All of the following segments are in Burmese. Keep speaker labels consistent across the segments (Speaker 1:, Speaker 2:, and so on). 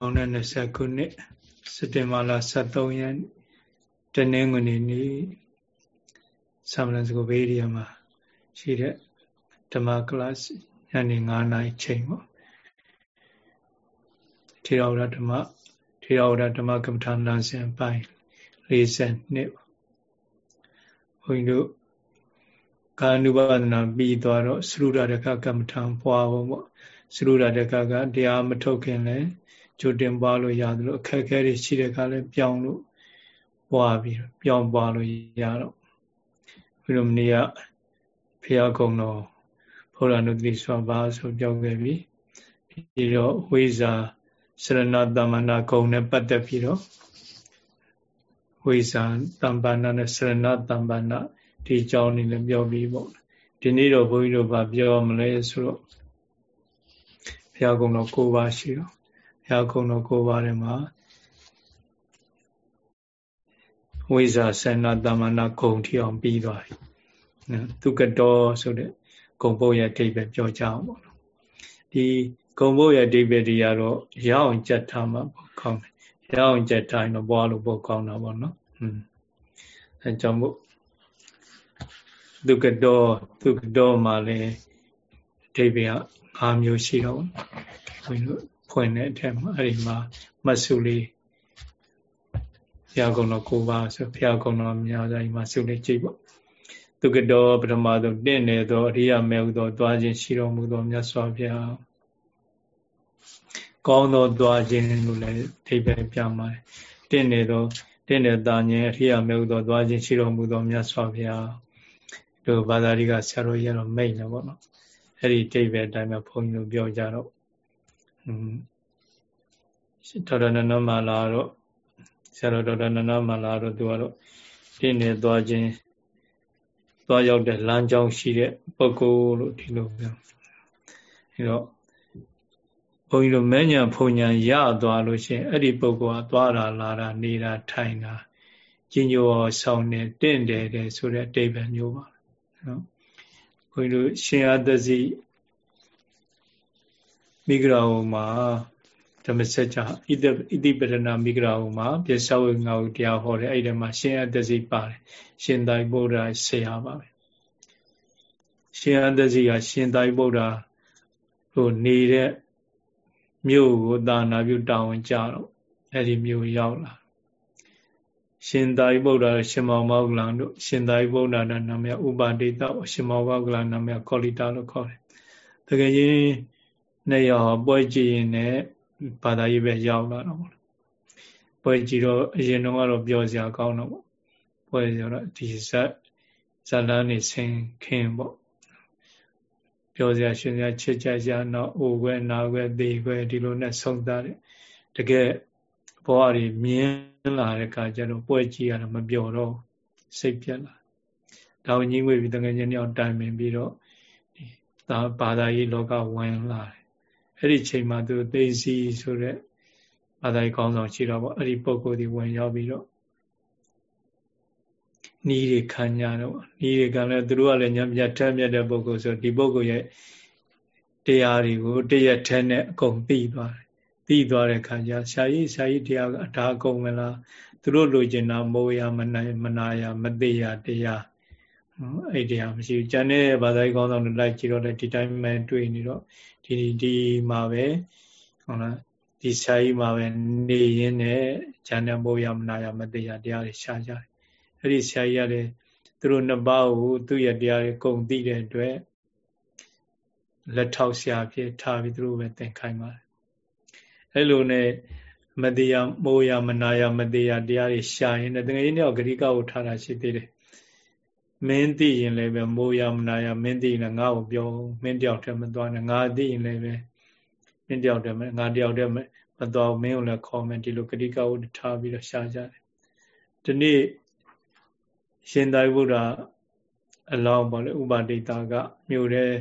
Speaker 1: 2020ခုနှစ်စက်တင်ဘာလ23ရက်တနင်္ဂနွေနေ့ဆမ်လန်စကိုဘေးရီယာမှာရှိတဲ့ဓမ္မကလပ်ညနေ9နာရီချိန်ပေါ့ထေရဝါဒဓမ္မထေရဝါဒဓမ္မကမ္မထာလမ်းစဉ်ပိုင်း42ပေါ့ဘုန်းကြီးတို့ကာနုပါဒနာပြီးသွားတော့သရုဒ္ဓရကကမ္မထာပွားဖို့ပေါ့သရုဒ္ဓရကကတရားမထုတ်ခင်လဲ ကြိုတင်ပွားလို့ရတယ်လို့အခက်အခဲတွေရှိတဲ့ကလည်းပြောင်းလို့ပွားပြီးပြောင်းပွားလို့ရတော့ဘုရားမနေ့ကဖျားကုံတော်ဘုရားနုတိစွာပါဆိုပြောခဲ့ပြီပြီးတော့ဝိဇာစရဏတမနာကုံနဲ့ပတ်သက်ပြီးတော့ဝိဇာတမ္ပန္နနဲ့စရဏတမ္ပန္နဒီအကြောင်းနေလည်းပြောပြီးပေါ့ဒီနေ့တော့ဘုန်းကြီးတို့ဗာပြောမလဲဆိုတော့ဘုရားကုံတော်၉ပါးရှိတော့ဘု ရားကုံတော်၉ပါးထဲမှာဝိဇာဆန္ဒတမနာဂုံထီအောင်ပြီးသွားပြီနော်သူကတော်ဆိုတဲ့ဂုံပုတ်ရဲ့အဓိပ္ပာယ်ပြောကြအောင်ပေါ့နော်ဒီဂုံပုတ်ရဲ့အဓိပ္ပာယ်တွေကတော့ရအောင်ကြက်ထားမှာပေါ့ကောင်းတယ်ရအောင်ကြက်ထားရင်တော့ဘွားလို့ပို့ကောင်းတာပေါ့နော်อืมအဲကြောင့်မို့သူကတော်သူကတော်မှာလည်းအဓိပ္ပာယ်က၅မျိုးရှိတော့ဘုန်းကြီးတို့ ဖွင့်တဲ့အထက်မှာအဲ့ဒီမှာမတ်စုလေးဘုရားကုံတော်ကိုပါဆိုဘုရားကုံတော်များစွာဒီမှာစုလေးကြည့်ပေါ့သူကတော်ပထမဆုံးတင့်နေသောအရိယာမေဟုသောသွားခြင်းရှိတော်မူသောမြတ်စွာဘုရားကောင်းသောသွားခြင်းလို့လည်းအဓိပ္ပာယ်ပြပါတယ်တင့်နေသောတင့်နေတာဉာဏ်အရိယာမေဟုသောသွားခြင်းရှိတော်မူသောမြတ်စွာဘုရားတို့ဘာသာရိကဆရာတော်ကြီးကတော့မိတ်နေပေါ့နော်အဲ့ဒီတိဗ္ဗေအတိုင်းပဲဘုန်းကြီးတို့ပြောကြတော့อืม ဒေါက်တာနန္ဒမာလာတော့ဆရာတော်ဒေါက်တာနန္ဒမာလာတော့သူကတော့တင့်နေသွားခြင်းသွားရောက်တဲ့လမ်းကြောင်းရှိတဲ့ပုဂ္ဂိုလ်လို့ဒီလိုပြောအဲတော့ဘုန်းကြီးတို့မဲ့ညာဖုန်ညာရသွားလို့ရှိရင်အဲ့ဒီပုဂ္ဂိုလ်ကသွားတာလာတာနေတာထိုင်တာကျင်ညိုဆောင်နေတင့်တယ်တဲ့ဆိုတဲ့အတိပ္ပယ်မျိုးပါနော်ဘုန်းကြီးတို့ရှင်အသစီ မိဂရာဝမှာဓမ္မစကြာဣတိဣတိပဒနာမိဂရာဝမှာပြစ္ဆဝေငါဟုတရားဟောတယ်အဲ့ဒီမှာရှင်အသစီပါတယ်ရှင်သာရိပုတ္တရာဆရာပါပဲရှင်အသစီကရှင်သာရိပုတ္တရာဟိုနေတဲ့မြို့ကိုသာနာပြုတာဝန်ကြတော့အဲ့ဒီမြို့ရောက်လာရှင်သာရိပုတ္တရာရှင်မောင်မောကလန်တို့ရှင်သာရိပုတ္တရာနာမည်ဥပါတိတရှင်မောမောကလန်နာမည်ကောလိတာလို့ခေါ်တယ်။တကယ်ချင်း နှစ်ယောက်ပွဲကြည့်ရင်လည်းဘာသာရေးပဲရောက်လာတော့ပေါ့။ပွဲကြည့်တော့အရင်တော့ကတော့ပြောစရာကောင်းတော့ပေါ့။ပွဲကြတော့ဒီဇက်ဇလန်းနေဆင်ခင်ပေါ့။ပြောစရာရှင်စရာချစ်ကြစရာတော့အိုခွဲနာခွဲသေခွဲဒီလိုနဲ့ဆုံးသားတယ်။တကယ်ဘဝတွေမြင်လာတဲ့အခါကျတော့ပွဲကြည့်ရတာမပြောတော့စိတ်ပြက်လာဒါဝင်ကြီးဝေပြီးတကယ်ချင်းရောက်တိုင်ပင်ပြီးတော့ဒီသာဘာသာရေးလောကဝင်လာတယ် အဲ့ဒီချိန်မှာသူသိစီဆိုတဲ့ဘာသာရေးကောင်းဆောင်ရှိတော့ပေါ့အဲ့ဒီပုံကိုယ်ဒီဝင်ရောက်ပြီးတော့နီးတွေခံကြတော့နီးတွေကလည်းသူတို့ကလည်းညမြတ်ထက်မြတ်တဲ့ပုံကိုယ်ဆိုဒီပုံကိုယ်ရဲ့တရားတွေကိုတရက်ထဲနဲ့အကုန်ပြီးသွားတယ်ပြီးသွားတဲ့ခါကျဆရာကြီးဆရာကြီးတရားကအဒါကုန်မလားသူတို့လိုချင်တာမိုးရမနိုင်မနာရမသေးရတရား အဲ့တရားမရှိဘူးကျန်တဲ့ဘာသာရေးကောင်းဆောင်တွေလိုက်ကြည့်တော့လည်းဒီတိုင်းပဲတွေ့နေတော့ဒီဒီမှာပဲဟုတ်လားဒီဆရာကြီးမှာပဲနေရင်းနဲ့ကျန်တဲ့မိုးရမနာရမသေးရတရားတွေရှားကြတယ်အဲ့ဒီဆရာကြီးကလည်းသူတို့နှစ်ပါးကိုသူ့ရဲ့တရားတွေကုန်သိတဲ့အတွက်လက်ထောက်ဆရာဖြစ်ထားပြီးသူတို့ပဲသင်ခိုင်းပါတယ်အဲ့လိုနဲ့မတရားမိုးရမနာရမတရားတရားတွေရှာရင်တကယ်ကြီးတော့ဂရိကကိုထားတာရှိသေးတယ် မင်းသိရင်လည်းပဲမိုးရမနာရမင်းသိရင်ငါ့ကိုပြောမင်းတယောက်တည်းမသွားနဲ့ငါသိရင်လည်းပဲမင်းတယောက်တည်းငါတယောက်တည်းမသွားမင်းကိုလည်းခေါ်မယ်ဒီလိုဂရိကကိုထားပြီးတော့ရှာကြတယ်ဒီနေ့ရှင်သာရိပုတ္တရာအလောင်းပေါ့လေဥပါဒိတာကမြို့တဲ့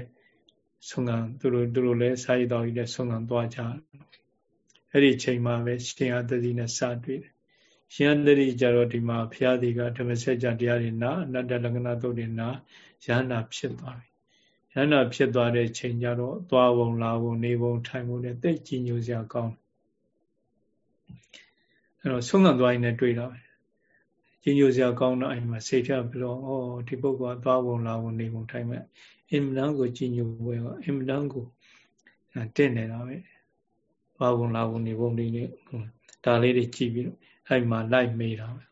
Speaker 1: ဆုံးကံသူတို့သူတို့လည်းစာရည်တော်ကြီးတဲ့ဆုံးကံသွားကြအဲ့ဒီချိန်မှာပဲရှင်အတ္တိနဲ့စတွေ့တယ် ရှင်အတ္တိကြတော့ဒီမှာဘုရားဒီကဓမ္မစကြာတရားတွေနာအနတ္တလက္ခဏာသုတ်တွေနာရဟနာဖြစ်သွားပြီရဟနာဖြစ်သွားတဲ့ချိန်ကြတော့သွားပုံလာပုံနေပုံထိုင်ပုံနဲ့တိတ်ကြည်ညိုစရာကောင်းအဲ့တော့ဆုံးခံသွားရင်လည်းတွေ့တာပဲကြီးညိုစရာကောင်းတော့အဲ့မှာစိတ်ဖြတ်ပြီးတော့ဩဒီပုဂ္ဂိုလ်ကသွားဝင်လာဝင်နေပုံထိုင်မဲ့အင်မတန်ကိုကြီးညိုဝဲကအင်မတန်ကိုတင့်နေတာပဲသွားဝင်လာဝင်နေပုံလေးလေးဒါလေးတွေကြည့်ပြီးတော့ အဲ့မှာလိုက်မေးတာပဲ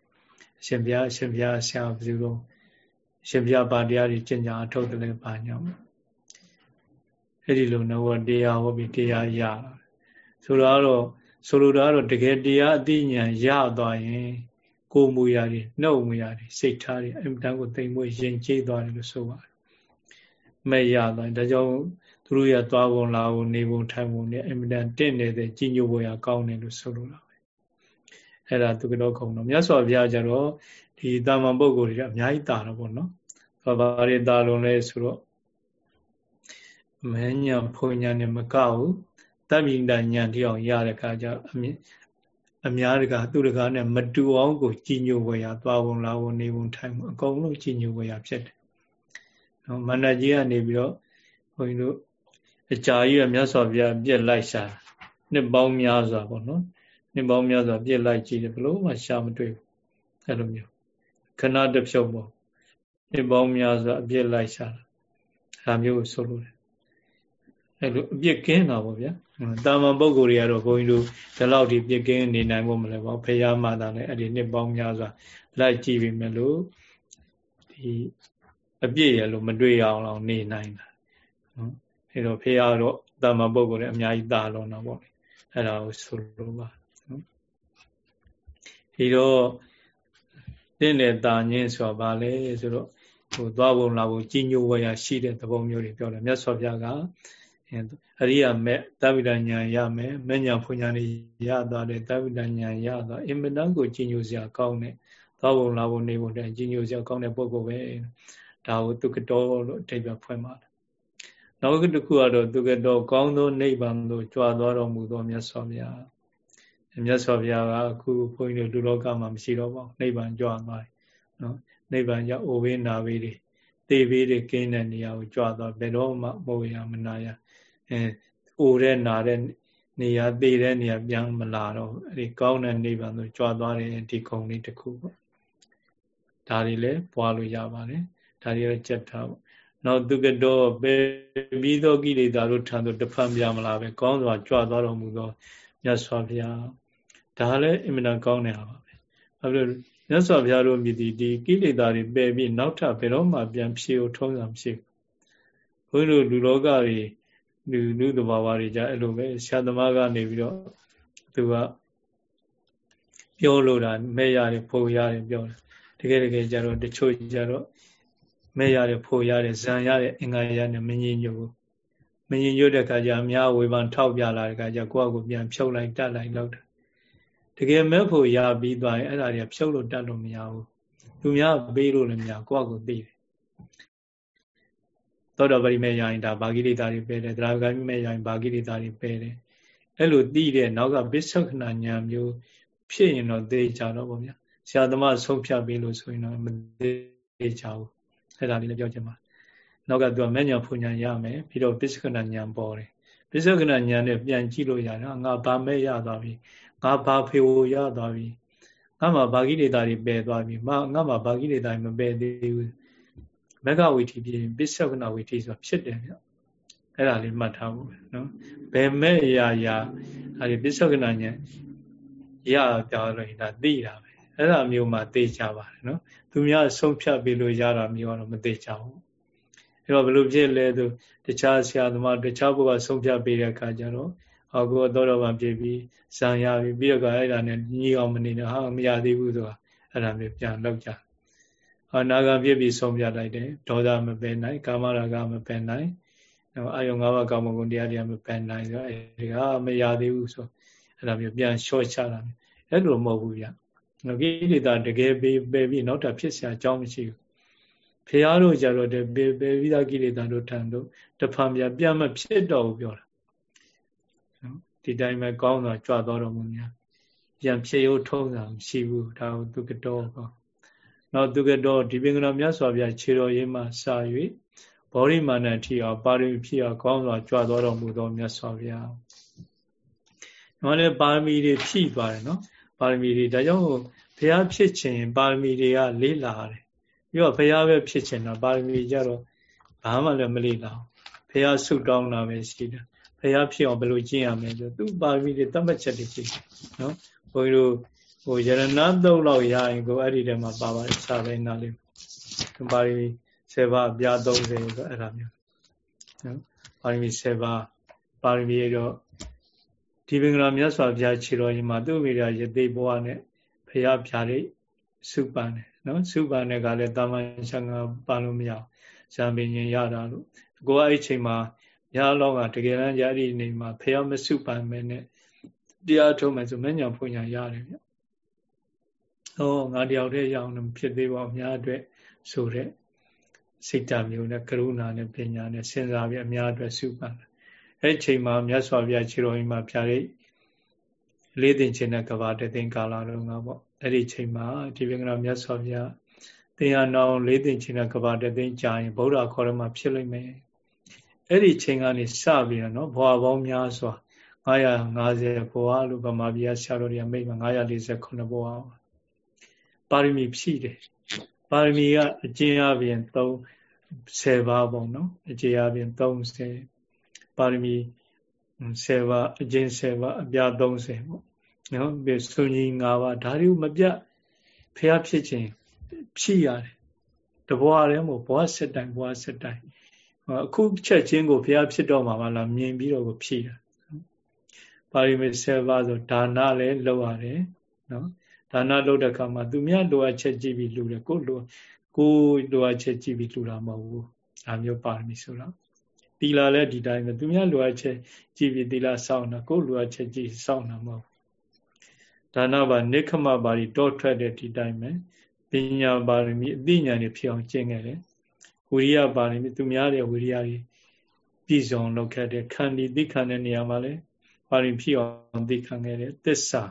Speaker 1: အရှင်ဘုရားအရှင်ဘုရားဆရာဘယ်လိုတော့အရှင်ဘုရားပါတရားတွေကျင့်ကြအထုတ်တယ်လည်းပါညောင်းအဲ့ဒီလိုတော့တရားဟောပြီးတရားရဆိုတော့ဆိုလိုတာကတော့တကယ်တရားအသိဉာဏ်ရသွားရင်ကိုယ်မူရာတွေနှုတ်မူရာတွေစိတ်ထားတွေအင်တန်ကိုသိမ့်မွေ့ရင်ကျေးသွားတယ်လို့ဆိုပါတယ်မဲ့ရသွားဒါကြောင့်သူတို့ရသွားပုံလာပုံနေပုံထိုင်ပုံနဲ့အင်တန်တင့်နေတဲ့ကြီးညိုပေါ်ရကောင်းတယ်လို့ဆိုလိုတာပဲ အဲ့ဒါသူကတော့ခုံတော့မြတ်စွာဘုရားကျတော့ဒီတာမန်ပုဂ္ဂိုလ်တွေအများကြီးတာတော့ဗောနော်ဘာဘာတွေတာလုံးလဲဆိုတော့မဉ္ဇဏ်ဖုန်ညာနဲ့မကဘူးတပ္ပိန္ဒဉာဏ်တိအောင်ရတဲ့အခါကျအမြင်အများတကာသူတကာနဲ့မတူအောင်ကိုကြည်ညိုဝေရသွားဝင်လာဝင်နေဝင်ထိုင်အကုန်လုံးကြည်ညိုဝေရဖြစ်တယ်။နော်မန္တကြီးကနေပြီးတော့ဘုန်းကြီးတို့အကြာကြီးရမြတ်စွာဘုရားပြက်လိုက်ရှာနှစ်ပေါင်းများစွာပေါ့နော် နှစ်ပေါင်းများစွာပြက်လိုက်ကြည့်တယ်ဘလို့မှရှာမတွေ့ဘူးအဲ့လိုမျိုးခဏတစ်ဖြုတ်ပေါ့နှစ်ပေါင်းများစွာအပြက်လိုက်ရှာဒါမျိုးဆိုလို့တယ်အဲ့လိုအပြစ်ကင်းတာပေါ့ဗျာတာမန်ပုဂ္ဂိုလ်တွေကတော့ဘုန်းကြီးတို့ဒီလောက်ဒီပြစ်ကင်းနေနိုင်ဖို့မလဲပေါ့ဖရာမှသာလည်းအဲ့ဒီနှစ်ပေါင်းများစွာလိုက်ကြည့်ပြီမဲ့လို့ဒီအပြစ်ရလို့မတွေ့ရအောင်လောက်နေနိုင်တာနော်အဲ့တော့ဖရာတော့တာမန်ပုဂ္ဂိုလ်တွေအများကြီးတာလုံးတော့ပေါ့အဲ့ဒါကိုဆိုလိုပါနော် ဒီတော့တင်းတဲ့တာညင်းဆိုတာဘာလဲဆိုတော့ဟိုသွားပုံလာပုံကြီးညိုဝရရှိတဲ့သဘောမျိုးတွေပြောတယ်မြတ်စွာဘုရားကအရိယာမဲ့သဗ္ဗဒညာရမယ်မဲ့ညာဖွညာနေရသွားတယ်သဗ္ဗဒညာရသွားအင်မတန်ကိုကြီးညိုစရာကောင်းတဲ့သောဘုံလာဘုံနေဘုံတဲ့ကြီးညိုစရာကောင်းတဲ့ပုဂ္ဂိုလ်ပဲဒါကိုသူကတော်လို့အထိပ္ပယ်ဖွင့်ပါတယ်နောက်တစ်ခုကတော့သူကတော်ကောင်းသောနိဗ္ဗာန်သို့ကြွားသွားတော်မူသောမြတ်စွာဘုရား မြတ်စွာဘုရားကအခုဘုန်းကြီးတို့လူလောကမှာမရှိတော့ပါဘူးနိဗ္ဗာန်ကြွသွားတယ်နော်နိဗ္ဗာန်ရောက်အိုဘေးနာဘေးတွေသေဘေးတွေကင်းတဲ့နေရာကိုကြွသွားဘယ်တော့မှမဟုတ်ရမနာရအဲအိုတဲ့နာတဲ့နေရာသေတဲ့နေရာပြန်မလာတော့အဲဒီကောင်းတဲ့နိဗ္ဗာန်ကိုကြွားသွားတဲ့ဒီခုံလေးတစ်ခုပေါ့ဒါတွေလည်းပွားလို့ရပါတယ်ဒါတွေလည်းကြက်ထားပေါ့နောက်သူကတော့ပဲပြီးသောကိလေသာတို့ထံသို့တဖန်ပြမလာပဲကောင်းစွာကြွသွားတော်မူသောမြတ်စွာဘုရား ဒါလည်းအင်မတန်ကောင်းတဲ့ဟာပါပဲဘာဖြစ်လို့မြတ်စွာဘုရားတို့မြည်ဒီဒီကိလေသာတွေပယ်ပြီးနောက်ထပ်ဘယ်တော့မှပြန်ဖြေဖို့ထုံးစံမရှိဘူးဘုန်းကြီးတို့လူလောကတွေလူလူသဘာဝတွေကြအဲ့လိုပဲဆရာသမားကနေပြီးတော့သူကပြောလို့တာမဲ့ရတယ်ဖို့ရတယ်ပြောတယ်တကယ်တကယ်ကြတော့တချို့ကြတော့မဲ့ရတယ်ဖို့ရတယ်ဇံရတယ်အင်္ဂါရနဲ့မငြင်းညို့မငြင်းညို့တဲ့ခါကျအများဝေဖန်ထောက်ပြလာတဲ့ခါကျကိုယ့်အကိုပြန်ဖြုတ်လိုက်တတ်လိုက်လောက်တယ် တကယ်မဲ့ဖို့ရပြီးသွားရင်အဲ့ဒါတွေကဖြုတ်လို့တတ်လို့မရဘူးသူများပေးလို့လည်းမရကိုယ့်အကိုသိတယ်သောတာပတိမဲ့ရရင်ဒါဘာဂိရိတာတွေပဲတယ်သရဂိမဲ့ရရင်ဘာဂိရိတာတွေပဲတယ်အဲ့လိုသိတဲ့နောက်ကပစ္ဆုခဏညာမျိုး ဖြစ်ရင်တော့သိကြတော့ဗောဗျာဆရာသမားဆုံးဖြတ်ပေးလို့ဆိုရင်တော့မသိကြဘူးအဲ့ဒါလေးလည်းပြောချင်ပါနောက်ကသူကမဲ့ညာဖွညာရမယ်ပြီးတော့ပစ္ဆုခဏညာပေါ်တယ်ပစ္ဆုခဏညာနဲ့ပြန်ကြည့်လို့ရတယ်ငါဘာမဲ့ရသွားပြီ ငါဘာဖေဝရသွားပြီငါမှဘာဂိရိတာတွေပယ်သွားပြီငါငါမှဘာဂိရိတာတွေမပယ်သေးဘူးမဂ္ဂဝိထီဖြစ်ရင်ပစ္စောကနာဝိထီဆိုတာဖြစ်တယ်ဗျအဲ့ဒါလေးမှတ်ထားဖို့နော်ဘယ်မဲ့ရာရာအဲ့ဒီပစ္စောကနာညာရပြောင်းလို့ဒါသိတာပဲအဲ့ဒါမျိုးမှသိကြပါတယ်နော်သူများဆုံးဖြတ်ပြီးလို့ရတာမျိုးကတော့မသိကြဘူးအဲ့တော့ဘယ်လိုဖြစ်လဲသူတခြားဆရာသမားတခြားဘုရားဆုံးဖြတ်ပေးတဲ့အခါကျတော့ ဟောကိုသောတော်ဘာဖြစ်ပြီးဇံရပြီပြီးတော့အဲ့ဒါနဲ့ညီအောင်မနေနဲ့ဟာမရသေးဘူးဆိုတာအဲ့ဒါမျိုးပြန်လောက်ကြအနာဂံဖြစ်ပြီးဆုံးပြလိုက်တယ်ဒေါသမပယ်နိုင်ကာမရာဂမပယ်နိုင်အာယုံ၅ပါးကာမဂုဏ်တရားတရားမပယ်နိုင်ဆိုအဲဒီကမရသေးဘူးဆိုအဲ့ဒါမျိုးပြန်လျှော့ချတာအဲ့လိုမဟုတ်ဘူးဗျကိလေသာတကယ်ပယ်ပယ်ပြီးနောက်တာဖြစ်เสียအကြောင်းမရှိဘူးဖះတို့ကြတော့ပယ်ပယ်ပြီးသားကိလေသာတို့ထံတို့တဖန်ပြန်ပြန်မဖြစ်တော့ဘူးပြောတာ ဒီတိုင်းပဲကောင်းစွာကြွတော်တော်မူများပြန်ဖြစ်ရုံထုံးတာမရှိဘူးဒါကိုသူကတော့ကောနောက်သူကတော့ဒီပင်ကတော်မြတ်စွာဘုရားခြေတော်ရင်းမှစာ၍ဘောရိမာနထီအောင်ပါရမီဖြစ်အောင်ကောင်းစွာကြွတော်တော်မူသောမြတ်စွာဘုရား။ဒီမှာလည်းပါရမီတွေဖြည့်သွားတယ်နော်ပါရမီတွေဒါကြောင့်ဘုရားဖြစ်ခြင်းပါရမီတွေကလေးလာတယ်ပြီးတော့ဘုရားပဲဖြစ်ခြင်းတော့ပါရမီကြတော့ဘာမှလည်းမလေးလာဘုရားဆုတောင်းတာပဲရှိတယ် ဘုရားဖြစ်အောင်ဘယ်လိုကျင့်ရမလဲဆိုသူပါရမီတွေတတ်မှတ်ချက်တွေရှိတယ်နော်ဘုန်းကြီးတို့ဟိုယရဏသုံးလောက်ရရင်ကိုအဲ့ဒီထဲမှာပါပါတယ်စာပိုင်းနားလေးပါရမီ7ပါးပြား30ဆိုအဲ့ဒါမျိုးနော်ပါရမီ7ပါးပါရမီတော့ဒီပင်္ဂလာမြတ်စွာဘုရားခြေတော်ရင်မှာသူ့မိရာယသိဘဝနဲ့ဖရာပြားလေးစုပန်တယ်နော်စုပန်တဲ့ကလည်းတာမန်ဆံဃာပန်လို့မရအောင်ဇံပင်ရင်ရတာလို့ကိုကအဲ့ချိန်မှာ ရလောကတကယ်တမ်းရည်နေမှာဖရာမစုပန်မဲနဲ့တရားထုတ်မယ်ဆိုမညာဖွညာရတယ်ဗျဟောငါတယောက်တည်းရအောင်မဖြစ်သေးပါဘူးအများအတွက်ဆိုတဲ့စိတ်ဓာတ်မျိုးနဲ့ကရုဏာနဲ့ပညာနဲ့စဉ်းစားပြီးအများအတွက်စုပန်တယ်အဲ့ချိန်မှာမြတ်စွာဘုရားခြေတော်ကြီးမှာဖြာရိတ်လေးသိင်ခြင်းနဲ့ကဘာတသိင်ကာလာတော့ငါပေါ့အဲ့ဒီချိန်မှာဒီပင်ကနာမြတ်စွာဘုရားသင်္ဟာနောင်လေးသိင်ခြင်းနဲ့ကဘာတသိင်ကြာရင်ဗုဒ္ဓခေါ်ရမှာဖြစ်လိမ့်မယ် အဲ့ဒီချိန်ကနေစပြီးတော့နော်ဘဝပေါင်းများစွာ950ဘဝလို့ဗမာပြည်ဆရာတော်တွေကမိတ်မှာ948ဘဝပါရမီဖြည့်တယ်ပါရမီကအကျဉ်းအပြင်3 10ပါးပေါ့နော်အကျဉ်းအပြင်30ပါရမီ10ပါးအကျင့်10ပါးအပြား30ပေါ့နော်ပြီးဆုကြီး5ပါးဒါတွေကိုမပြဖះဖြစ်ခြင်းဖြည့်ရတယ်တဘွားလည်းမဟုတ်ဘွားဆက်တိုင်ဘွားဆက်တိုင် အခုချက်ချင်းကိုဖះဖြစ်တော့မှာမလားမြင်ပြီးတော့ကိုဖြည့်တာပါရမီ10ပါးဆိုဒါနလည်းလုပ်ရတယ်နော်ဒါနလုပ်တဲ့အခါမှာသူများလိုအပ်ချက်ကြည့်ပြီးလှူတယ်ကိုလိုကိုလိုအပ်ချက်ကြည့်ပြီးလှူတာမဟုတ်ဘူးဒါမျိုးပါရမီဆိုတော့သီလလည်းဒီတိုင်းပဲသူများလိုအပ်ချက်ကြည့်ပြီးသီလစောင့်တာကိုယ်လိုအပ်ချက်ကြည့်စောင့်တာမဟုတ်ဒါနပါနိခမပါရီတောထွက်တဲ့ဒီတိုင်းပဲပညာပါရမီအသိဉာဏ်တွေဖြစ်အောင်ကျင့်ခဲ့တယ် ဝိရိယပါရမီသူများတဲ့ဝိရိယတွေပြည့်စုံလုပ်ခဲ့တဲ့ခန္တီသိခံတဲ့နေရာမှာလည်းပါရမီဖြစ်အောင်သိခံခဲ့တဲ့သစ္စာ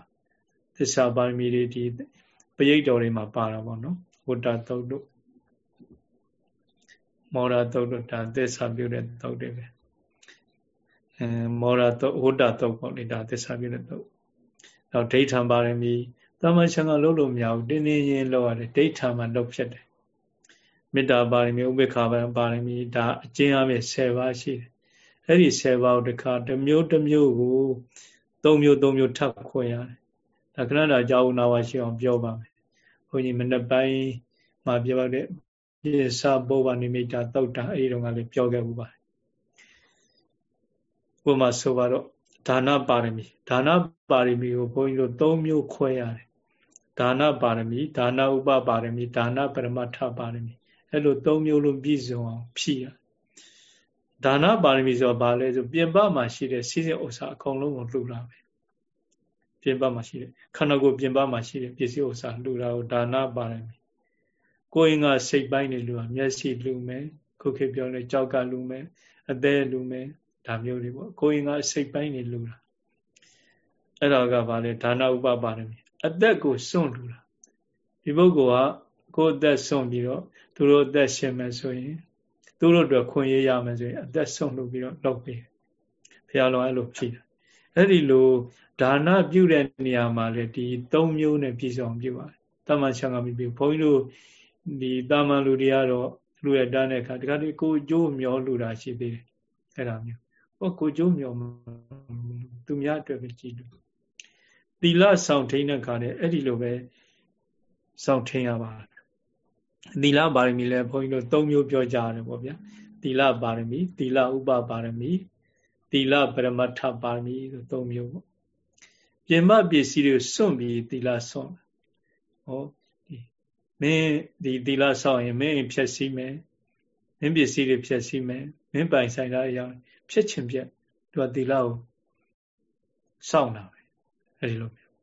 Speaker 1: သစ္စာပါရမီတွေဒီပရိတ်တော်တွေမှာပါတာပေါ့နော်ဝတ္တသုတ်တို့မောရတုတ်တို့ဒါသစ္စာပြုတဲ့တုတ်တွေပဲအဲမောရတုတ်ဝဋ္တတုတ်ပေါ့လေဒါသစ္စာပြုတဲ့တုတ်နောက်ဒိဋ္ဌံပါရမီသမချံကလုံးလို့မရဘူးတင်းတင်းရင်လောက်ရတယ်ဒိဋ္ဌံမှာလောက်ဖြစ်တယ် မေတ္တာပါရမီဥပေက္ခပါရမီဒါအကျဉ်းအပြင်10ပါးရှိတယ်အဲ့ဒီ10ပါးကိုတခါတစ်မျိုးတစ်မျိုးကို၃မျိုး၃မျိုးထပ်ခွဲရတယ်ဒါခဏတာကြောင်းနာဝရှိအောင်ပြောပါမယ်ဘုန်းကြီးမနေ့ပိုင်းမှာပြောတဲ့ပိစဘောဘာနိမိတာတောက်တာအဲဒီတော့ကလည်းပြောခဲ့ဘူးပါတယ်ဥပမာဆိုပါတော့ဒါနပါရမီဒါနပါရမီကိုဘုန်းကြီးတို့၃မျိုးခွဲရတယ်ဒါနပါရမီဒါနဥပပါရမီဒါနပရမထပါရမီ အဲ့လို၃မျိုးလုံးပြည့်စုံအောင်ဖြည့်ရဒါနပါရမီဆိုတာဘာလဲဆိုပြင်ပမှာရှိတဲ့စီးစိမ်ဥစ္စာအကုန်လုံးကိုလှူတာပဲပြင်ပမှာရှိတဲ့ခန္ဓာကိုယ်ပြင်ပမှာရှိတဲ့ပစ္စည်းဥစ္စာလှူတာကိုဒါနပါရမီကိုယ်ရင်ကစိတ်ပိုင်းနေလူဟာမျက်စိလူမယ်ခုခေတ်ပြောလဲကြောက်ကလူမယ်အသေးလူမယ်ဒါမျိုးတွေပေါ့ကိုယ်ရင်ကစိတ်ပိုင်းနေလူတာအဲ့ဒါကဘာလဲဒါနဥပပါရမီအသက်ကိုစွန့်လူတာဒီပုဂ္ဂိုလ်ကကိုယ်အသက်စွန့်ပြီးတော့ သူတို့အသက်ရှင်မယ်ဆိုရင်သူတို့အတွက်ခွင့်ရရမယ်ဆိုရင်အသက်ဆုံးလုပ်ပြီးတော့လုပ်ပေးဘုရားလုံးအဲ့လိုဖြည့်တယ်အဲ့ဒီလိုဒါနပြုတဲ့နေရာမှာလေဒီ၃မျိုးနဲ့ပြည့်စုံပြုပါတယ်တမန်ချံကမိပြီဘုန်းကြီးတို့ဒီတာမန်လူတွေကတော့လူရတန်းတဲ့အခါဒီကနေ့ကိုကျိုးမျောလူတာရှိသေးတယ်အဲ့ဒါမျိုးဟောကိုကျိုးမျောသူများအတွက်ပဲကြည့်လို့သီလဆောင်ထိန်တဲ့ခါနဲ့အဲ့ဒီလိုပဲဆောင်ထိန်ရပါ သီလပါရမီလဲဘုန်းကြီးတို့၃မျိုးပြောကြရတယ်ပေါ့ဗျာသီလပါရမီသီလဥပပါရမီသီလပရမတ္ထပါရမီဆို၃မျိုးပေါ့ပြင်မပစ္စည်းတွေစွန့်ပြီးသီလစွန့်ဟောမင်းဒီသီလဆောက်ရင်မင်းဖြည့်ဆည်းမယ်မင်းပစ္စည်းတွေဖြည့်ဆည်းမယ်မင်းပိုင်ဆိုင်တာအရာဖြည့်ချင်ပြက်သူကသီလကိုစောင့်တာပဲအဲဒီလိုမျိုး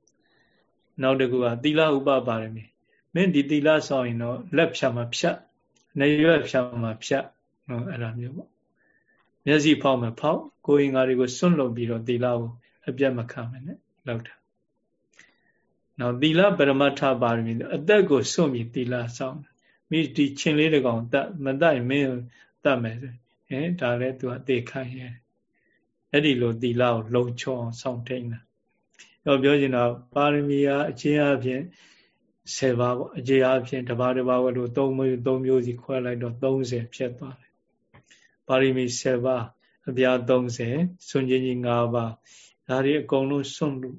Speaker 1: နောက်တစ်ခုကသီလဥပပါရမီ မင်းဒီသီလဆောက်ရင်တော့လက်ဖြာမှာဖြတ်နေရွက်ဖြာမှာဖြတ်နော်အဲ့လိုမျိုးပေါ့မျက်စိဖောက်မှာဖောက်ကိုယ်ရင်္ဂါတွေကိုစွန့်လွတ်ပြီးတော့သီလကိုအပြတ်မခံမနဲ့လောက်တာနော်သီလပရမတ္ထပါရမီအသက်ကိုစွန့်ပြီးသီလဆောင်မိဒီချင်းလေးတကောင်တတ်မတတ်ရင်မင်းတတ်မယ်ဆိုဟင်ဒါလည်းသူအသေးခံရဲ့အဲ့ဒီလိုသီလကိုလုံချောအောင်ဆောင်ထိန်တာတော့ပြောချင်တာပါရမီဟာအချင်းအဖြစ် 10ပါးပေါ့အကျေအဖြစ်တစ်ပါးတစ်ပါးဝလို့3မျိုး3မျိုးစီခွဲလိုက်တော့30ဖြစ်သွားတယ်ပါရမီ10ပါးအပြား30ဆွန်ချင်းကြီး5ပါးဒါတွေအကုန်လုံးစွန့်လို့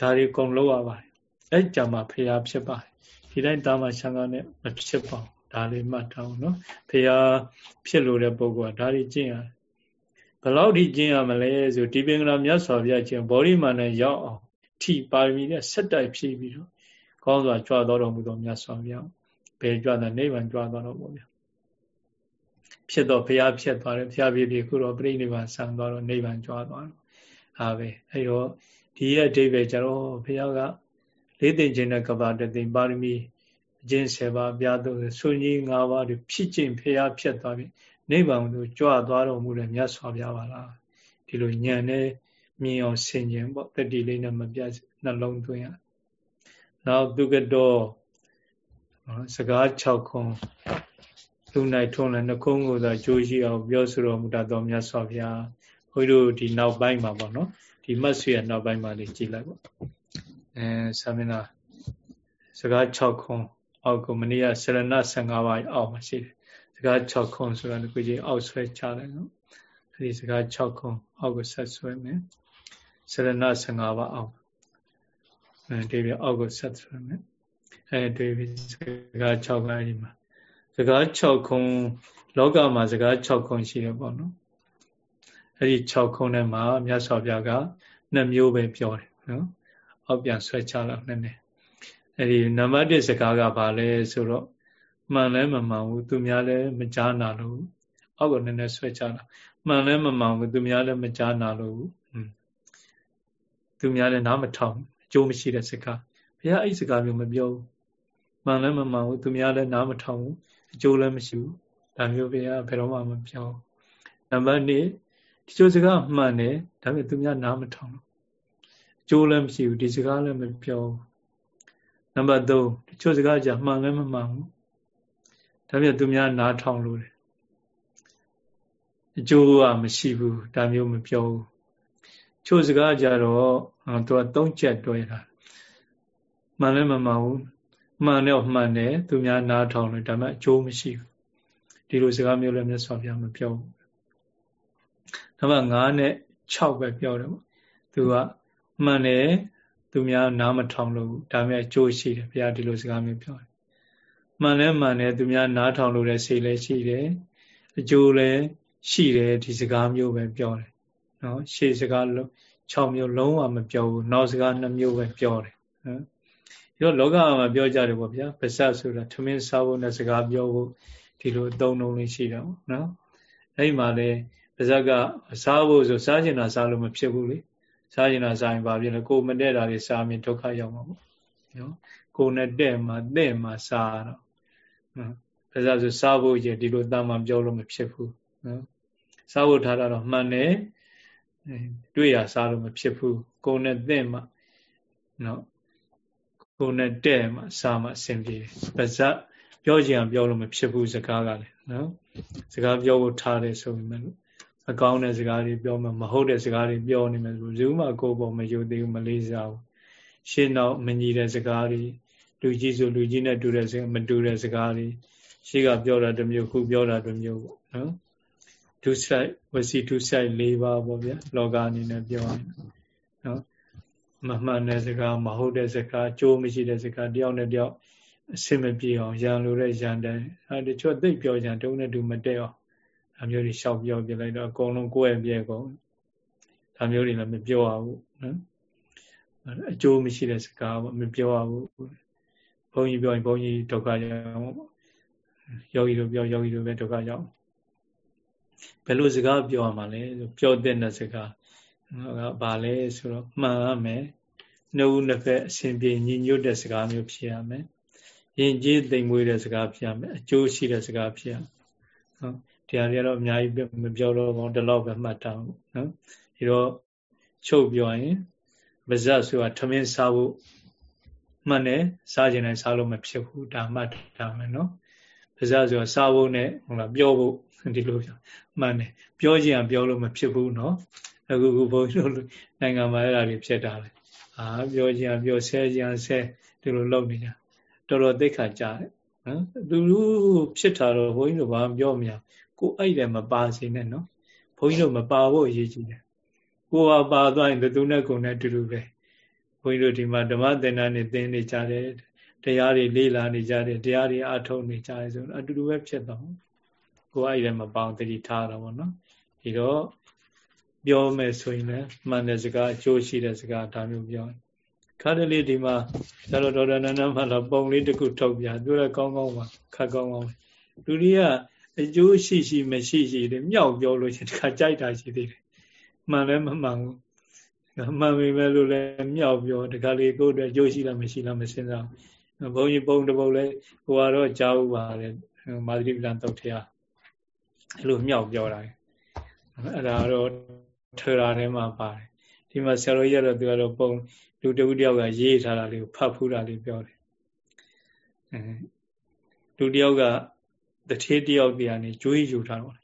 Speaker 1: ဒါတွေအကုန်လုံးရပါတယ်အဲ့ကြမှာဖရာဖြစ်ပါတယ်ဒီတိုင်းတာမရှံကနဲ့မဖြစ်ပါဘူးဒါလေးမှတ်ထားအောင်နော်ဖရာဖြစ်လို့တဲ့ပုဂ္ဂိုလ်ကဒါတွေကျင့်ရတယ်ဘယ်လောက်ထိကျင့်ရမလဲဆိုဒီပင်ကလာမြတ်စွာဘုရားကျင့်ဘောဓိမာနဲ့ရောက်အောင်ထိပါရမီနဲ့ဆက်တိုက်ဖြည့်ပြီးတော့ ကောင်းစွာကြွတော်တော်မူသောမြတ်စွာဘုရားဘယ်ကြွတဲ့နိဗ္ဗာန်ကြွတော်တော်ပေါ့ဗျာဖြစ်တော့ဘုရားဖြစ်သွားတယ်ဘုရားဖြစ်ပြီးခုတော့ပြိဋိဘံဆံသွားတော့နိဗ္ဗာန်ကြွသွားတော့ဟာပဲအဲတော့ဒီရဲ့အဓိပ္ပာယ်ကျတော့ဘုရားကလေးသိင်ခြင်းနဲ့ကဘာတသိပါရမီအကျင့်၁၀ပါးပြားတော့ဆွန်ကြီး၅ပါးတွေဖြစ်ခြင်းဘုရားဖြစ်သွားပြီနိဗ္ဗာန်ကိုကြွသွားတော်မူတဲ့မြတ်စွာဘုရားပါလားဒီလိုညံနဲ့မြင်အောင်ဆင်ခြင်ပေါ့တတိလေးနဲ့မပြတ်နှလုံးသွင်းရ နောက်သူကတော့စကား6ခုလူနိုင်ထုံးလည်းနှခုံးကိုသာကြိုးရှိအောင်ပြောဆိုတော်မူတတ်သောမြတ်စွာဘုရားဘုန်းကြီးတို့ဒီနောက်ပိုင်းမှာပေါ့နော်ဒီမတ်ဆွေရနောက်ပိုင်းမှာလေးကြည်လိုက်ပေါ့အဲဆမင်းသားစကား6ခုအောက်ကိုမနေ့ကဆရဏ15ပါးအောက်မှာရှိတယ်စကား6ခုဆိုတာကိုကြီးအောက်ဆွဲချတယ်နော်အဲဒီစကား6ခုအောက်ကိုဆက်ဆွဲမယ်ဆရဏ15ပါးအောက် အဲဒီပြအောက်ကိုဆက်ဆွဲမယ်အဲဒီပြစကား6ပါးဒီမှာစကား6ခုလောကမှာစကား6ခုရှိတယ်ပေါ့နော်အဲ့ဒီ6ခုထဲမှာမြတ်စွာဘုရားကနှစ်မျိုးပဲပြောတယ်နော်အောက်ပြန်ဆွဲချလောက်နည်းနည်းအဲ့ဒီနံပါတ်1စကားကဘာလဲဆိုတော့မှန်လဲမမှန်ဘူးသူများလည်းမကြားနာလို့အောက်ကနည်းနည်းဆွဲချလာမှန်လဲမမှန်ဘူးသူများလည်းမကြားနာလို့သူများလည်းနားမထောင်အ ကျိုးမရှိတဲ့စကားဘုရားအဲ့စကားမျိုးမပြောဘူးမှန်လဲမမှန်ဘူးသူများလည်းနားမထောင်ဘူးအကျိုးလည်းမရှိဘူးဒါမျိုးဘုရားဘယ်တော့မှမပြောနံပါတ်2ဒီကျိုးစကားမှန်တယ်ဒါပေမဲ့သူများနားမထောင်ဘူးအကျိုးလည်းမရှိဘူးဒီစကားလည်းမပြောဘူးနံပါတ်3ဒီကျိုးစကားကြမှန်လည်းမမှန်ဘူးဒါပြသူများနားထောင်လို့တယ်အကျိုးကမရှိဘူးဒါမျိုးမပြောဘူး ချို့စကားကြတော့သူကသုံးချက်တွဲတာမှန်လည်းမမှန်ဘူးမှန်တော့မှန်တယ်သူများနားထောင်လို့ဒါမှအကျိုးမရှိဘူးဒီလိုစကားမျိုးလည်းမြတ်စွာဘုရားမပြောဘူးဒါမှ9နဲ့6ပဲပြောတယ်ပေါ့သူကမှန်တယ်သူများနားမထောင်လို့ဒါမှအကျိုးရှိတယ်ဘုရားဒီလိုစကားမျိုးပြောတယ်မှန်လဲမှန်တယ်သူများနားထောင်လို့တဲ့စိတ်လည်းရှိတယ်အကျိုးလည်းရှိတယ်ဒီစကားမျိုးပဲပြောတယ် နော်ရှေ့စကား6မျိုးလုံးဝမပြောဘူးနောက်စကား2မျိုးပဲပြောတယ်နော်ဒီတော့လောကမှာပြောကြတယ်ပေါ့ဗျာပါဇက်ဆိုတာထမင်းစားဖို့နဲ့စကားပြောဖို့ဒီလိုအသုံးလုံးလေးရှိတော့နော်အဲ့ဒီမှာလေပါဇက်ကစားဖို့ဆိုစားကျင်တာစားလို့မဖြစ်ဘူးလေစားကျင်တာစားရင်ဘာဖြစ်လဲကိုမတဲ့တာတွေစားရင်ဒုက္ခရောက်မှာပေါ့နော်ကိုနဲ့တဲ့မှာတဲ့မှာစားတော့နော်ပါဇက်ဆိုစားဖို့ကြီးဒီလိုတာမှပြောလို့မဖြစ်ဘူးနော်စားဖို့ထားတာတော့မှန်တယ် တွေ့ရစားလို့မဖြစ်ဘူးကိုနဲ့တဲ့မှာနော်ကိုနဲ့တဲ့မှာစားမှအဆင်ပြေပါဇက်ပြောချင်အောင်ပြောလို့မဖြစ်ဘူးစကားကလည်းနော်စကားပြောဖို့ထားတယ်ဆိုပေမဲ့မကောင်းတဲ့စကားတွေပြောမှမဟုတ်တဲ့စကားတွေပြောနေမယ်ဆိုဘယ်သူမှကိုယ်ပေါ်မယုံသေးဘူးမလေးစားဘူးရှင်းတော့မညီတဲ့စကားတွေလူကြီးဆိုလူကြီးနဲ့တူတဲ့စကားမတူတဲ့စကားတွေရှေ့ကပြောတာတစ်မျိုးခုပြောတာတစ်မျိုးပေါ့နော် ဒုဆိုင်ဝစီဒုဆိုင်၄ပါးပေါ့ဗျာလောကအနေနဲ့ပြောရင်နော်မမှန်တဲ့စကားမဟုတ်တဲ့စကားကြိုးမရှိတဲ့စကားတယောက်နဲ့တယောက်အဆင်မပြေအောင်ရန်လိုတဲ့ရန်တဲ့အဲတချို့သိပြောကြတုံးနဲ့တူမတည့်အောင်ဒါမျိုးတွေရှောက်ပြောပြလိုက်တော့အကုန်လုံးကိုယ့်ရဲ့ပြဲကုန်ဒါမျိုးတွေလည်းမပြောရဘူးနော်အကျိုးမရှိတဲ့စကားမပြောရဘူးဘုန်းကြီးပြောရင်ဘုန်းကြီးဒုက္ခရောက်ယောဂီတို့ပြောယောဂီတို့ပဲဒုက္ခရောက် ဘယ်လိုစကားပြောရမှာလဲပြောတဲ့စကားကဘာလဲဆိုတော့မှန်ရမယ်နှုတ်နှစ်ဖက်အစဉ်ပြေညီညွတ်တဲ့စကားမျိုးဖြစ်ရမယ်ရင်ကျေးသိမ်မွေးတဲ့စကားဖြစ်ရမယ်အကျိုးရှိတဲ့စကားဖြစ်ရနော်တရားတွေတော့အများကြီးမပြောတော့ဘူးဒီလောက်ပဲမှတ်ထားအောင်နော်ဒီတော့ချုပ်ပြောရင်ပါဇက်ဆိုတာထမင်းစားဖို့မှန်တယ်စားခြင်းနဲ့စားလို့မဖြစ်ဘူးဒါမှတ်ထားမယ်နော်ပါဇက်ဆိုတာစားဖို့နဲ့ဟုတ်လားပြောဖို့ ဒီလိုပြောမှန်တယ်ပြောချင်အောင်ပြောလို့မဖြစ်ဘူးနော်အခုခုဘုန်းကြီးတို့နိုင်ငံမှာအဲ့ဒါတွေဖြစ်တာလေအာပြောချင်အောင်ပြောဆဲချင်အောင်ဆဲဒီလိုလုပ်နေကြတော်တော်သိခါကြတယ်နော်သူတို့ဖြစ်တာတော့ဘုန်းကြီးတို့ဘာမှပြောမရကိုအဲ့တယ်မပါစေနဲ့နော်ဘုန်းကြီးတို့မပါဖို့အရေးကြီးတယ်ကိုကပါသွားရင်ဘသူနဲ့ကိုနဲ့အတူတူပဲဘုန်းကြီးတို့ဒီမှာဓမ္မသင်္ဍာနဲ့သင်နေကြတယ်တရားတွေလေ့လာနေကြတယ်တရားတွေအထောက်နေကြတယ်ဆိုတော့အတူတူပဲဖြစ်တော့ ကိုအဲ့တယ်မပေါအောင်တတိထားတာပေါ့နော်ဒီတော့ပြောမယ်ဆိုရင်လည်းမှန်တဲ့စကားအကျိုးရှိတဲ့စကားဒါမျိုးပြောခါတလေဒီမှာဆရာတော်ဒေါက်တာနန္ဒမှလာပုံလေးတစ်ခုထုတ်ပြသူလည်းကောင်းကောင်းပါခက်ကောင်းကောင်းလူတွေကအကျိုးရှိရှိမရှိရှိတွေမြောက်ပြောလို့ရှိရင်တခါကြိုက်တာရှိသေးတယ်မှန်လည်းမမှန်ဘူးမှန်ပြီပဲလို့လည်းမြောက်ပြောတခါလေကိုယ်အတွက်အကျိုးရှိလားမရှိလားမစင်စားဘုန်းကြီးပုံတစ်ပုတ်လဲဟိုကတော့ကြားဥပါတယ်မာသတိပ္ပံတုတ်ထရ အဲ့လိုမြောက်ပြောတာအဲ့ဒါတော့ထေရာထဲမှာပါတယ်ဒီမှာဆရာတော်ကြီးကတော့သူကတော့ပုံလူတဦးတယောက်ကရေးထားတာလေးကိုဖတ်ဖူးတာလေးပြောတယ်အဲလူတယောက်ကတထေးတယောက်ပြန်နေကျွေးယူထားတော့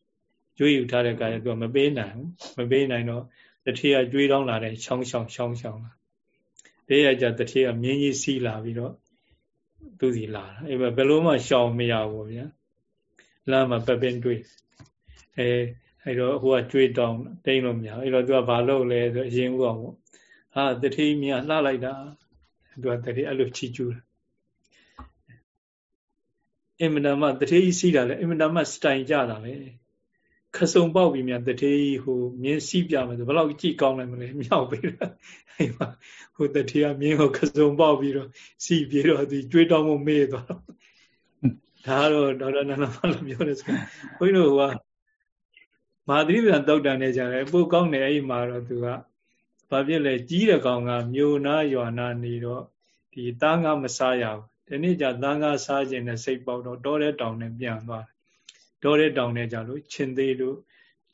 Speaker 1: ကျွေးယူထားတဲ့အခါကျသူကမပေးနိုင်ဘူးမပေးနိုင်တော့တထေးကကျွေးတောင်းလာတဲ့ချောင်းချောင်းချောင်းချောင်းလာဘေးရကြတထေးကမြင်းကြီးစီးလာပြီးတော့သူစီလာတာအဲ့ဘယ်လိုမှရှောင်မရဘူးဗျာလမ်းမှာပပင်းတွေ့ အဲအဲ့တော့ဟိုကကြွေးတောင်းတိန်လို့မရအဲ့တော့သူကဘာလုပ်လဲဆိုအရင်ဦးအောင်ပေါ့ဟာတတိမြလှလိုက်တာသူကတတိအဲ့လိုချီကျူးတာအင်မတန်မှတတိစီးတာလေအင်မတန်မှစတိုင်ကြတာလေခစုံပေါက်ပြီးမြန်တတိဟိုမြင်းစီးပြမယ်ဆိုဘယ်လောက်ကြည့်ကောင်းလိုက်မလဲမြောက်ပေးတာအဲ့မှာဟိုတတိကမြင်းကိုခစုံပေါက်ပြီးတော့စီးပြေတော့သူကြွေးတောင်းမှုမေ့သွားတော့ဒါကတော့ဒေါက်တာနန္ဒမလို့ပြောနေစကားဘုန်းကြီးတို့က မာသီပံတောက်တန်နေကြတယ်ပို့ကောင်းတယ်အဲ့ဒီမှာတော့သူကဘာဖြစ်လဲကြီးတဲ့ကောင်ကမြို့နာရွာနာနေတော့ဒီသားငါမစားရဘူးဒီနေ့ကျသားငါစားခြင်းနဲ့စိတ်ပေါက်တော့တောတဲ့တောင်နဲ့ပြန်သွားတယ်တောတဲ့တောင်နဲ့ကြလို့ချင်းသေးလို့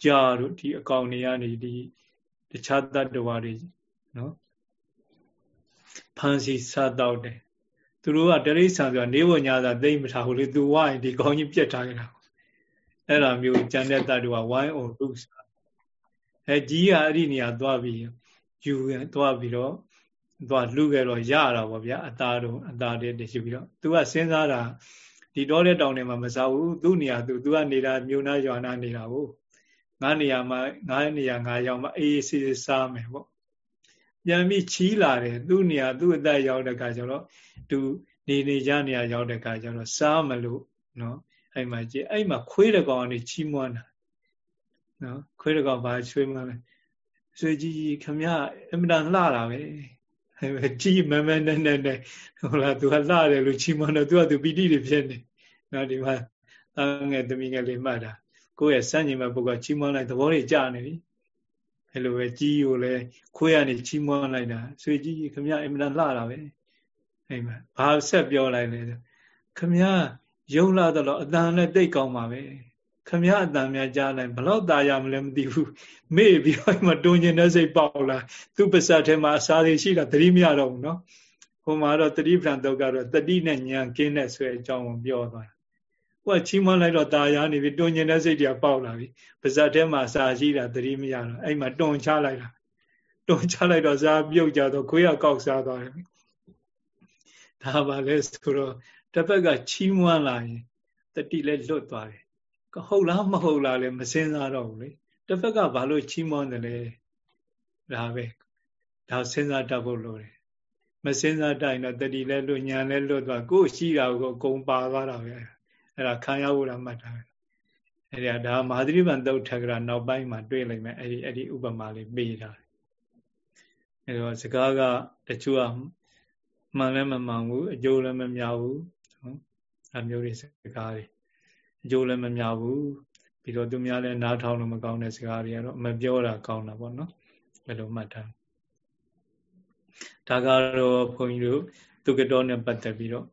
Speaker 1: ကြာတို့ဒီအကောင်တွေကနေဒီတခြားတတ္တဝါတွေနော်ဖန်စီစားတော့တယ်သူတို့ကတရိษံဆိုတာနေဝညာသာသိမ့်မထားဘူးလေသူဝိုင်းဒီကောင်းကြီးပြက်ထားကြတာ အဲ့လိုမျိုးကျန်တဲ့တတ္တဝါဝိုင်းအောင်လူစားအဲကြီးကအဲ့ဒီနေရာသွားပြီးယူသွားပြီးတော့သွားလူခဲ့တော့ရတာပေါ့ဗျာအသားတော့အသားတည်းတယူပြီးတော့သူကစဉ်းစားတာဒီတော့တဲ့တောင်ထဲမှာမစားဘူးသူ့နေရာသူသူကနေတာမြို့နာရွာနာနေတာကိုငါနေရာမှာငါနေရာငါရောက်မှအေးအေးဆေးဆေးစားမယ်ပေါ့ပြန်ပြီးချီးလာတယ်သူ့နေရာသူ့အသက်ရောက်တဲ့အခါကျတော့သူနေနေကြနေရာရောက်တဲ့အခါကျတော့စားမလို့နော် အဲ့မှာကြည့်အဲ့မှာခွေးတကောင်ကနေချီးမွမ်းတာနော်ခွေးတကောင်ဘာချွေးမလဲဆွေကြီးကြီးခမရအင်မတန်လှတာပဲကြီးမမဲနဲ့နဲ့နဲ့ဟုတ်လားသူကလှတယ်လို့ချီးမွမ်းတော့သူကသူပီတိတွေဖြစ်နေနော်ဒီမှာအငယ်သမီးငယ်လေးမှတ်တာကိုယ့်ရဲ့စံကျင်မဲ့ပုဂ္ဂိုလ်ချီးမွမ်းလိုက်သဘောတွေကြာနေပြီအဲ့လိုပဲကြီးကိုလည်းခွေးကနေချီးမွမ်းလိုက်တာဆွေကြီးကြီးခမရအင်မတန်လှတာပဲအဲ့မှာဘာဆက်ပြောလိုက်လဲခမရ ယုံလာတော့အတန်နဲ့တိတ်ကောင်းပါပဲခမရအတန်များကြားလိုက်ဘလောက်ตาရမလဲမသိဘူးမေ့ပြီးတော့မှတွင်ကျင်တဲ့စိတ်ပေါက်လာသူ့ပါဇက်ထဲမှာအစာတွေရှိတာသတိမရတော့ဘူးနော်ဟိုမှာတော့တတိပ္ပံတော့ကတော့တတိနဲ့ဉာဏ်ကင်းတဲ့ဆွဲအကြောင်းကိုပြောသွားတာဟိုကချီးမွမ်းလိုက်တော့ตาရနေပြီတွင်ကျင်တဲ့စိတ်တွေပေါက်လာပြီပါဇက်ထဲမှာအစာရှိတာသတိမရတော့အဲ့မှာတွန်ချလိုက်တာတွန်ချလိုက်တော့ဇာပြုတ်ကြတော့ခွေးကကောက်စားသွားတယ်ဒါပါလဲဆိုတော့ တစ်ဖက်ကချီးမွမ်းလာရင်တတိလည်းလွတ်သွားတယ်ဟုတ်လားမဟုတ်လားလည်းမစင်စားတော့ဘူးလေတစ်ဖက်ကဘာလို့ချီးမွမ်းတယ်လဲဒါပဲဒါစဉ်းစားတတ်ဖို့လိုတယ်မစဉ်းစားတတ်ရင်တော့တတိလည်းလွတ်ညာလည်းလွတ်သွားကိုယ်ရှိတာကိုအကုန်ပါသွားတာပဲအဲ့ဒါခံရဖို့လားမှတ်တာပဲအဲ့ဒါဒါမဟာသတိပံတုတ်ထက်ကရာနောက်ပိုင်းမှာတွေ့လိုက်မယ်အဲ့ဒီအဲ့ဒီဥပမာလေးပေးတာအဲ့တော့စကားကတချို့ကမှန်လည်းမမှန်ဘူးအကျိုးလည်းမများဘူးနော် အမျိုးတွေစကားတွေအကျိုးလည်းမများဘူးပြီးတော့သူများလည်းနားထောင်လို့မကောင်းတဲ့စကားတွေကတော့မပြောတာကောင်းတာပေါ့နော်ဘယ်လိုမှတ်ထားဒါကတော့ဘုန်းကြီးတို့သူကတော်နဲ့ပတ်သက်ပြီးတော့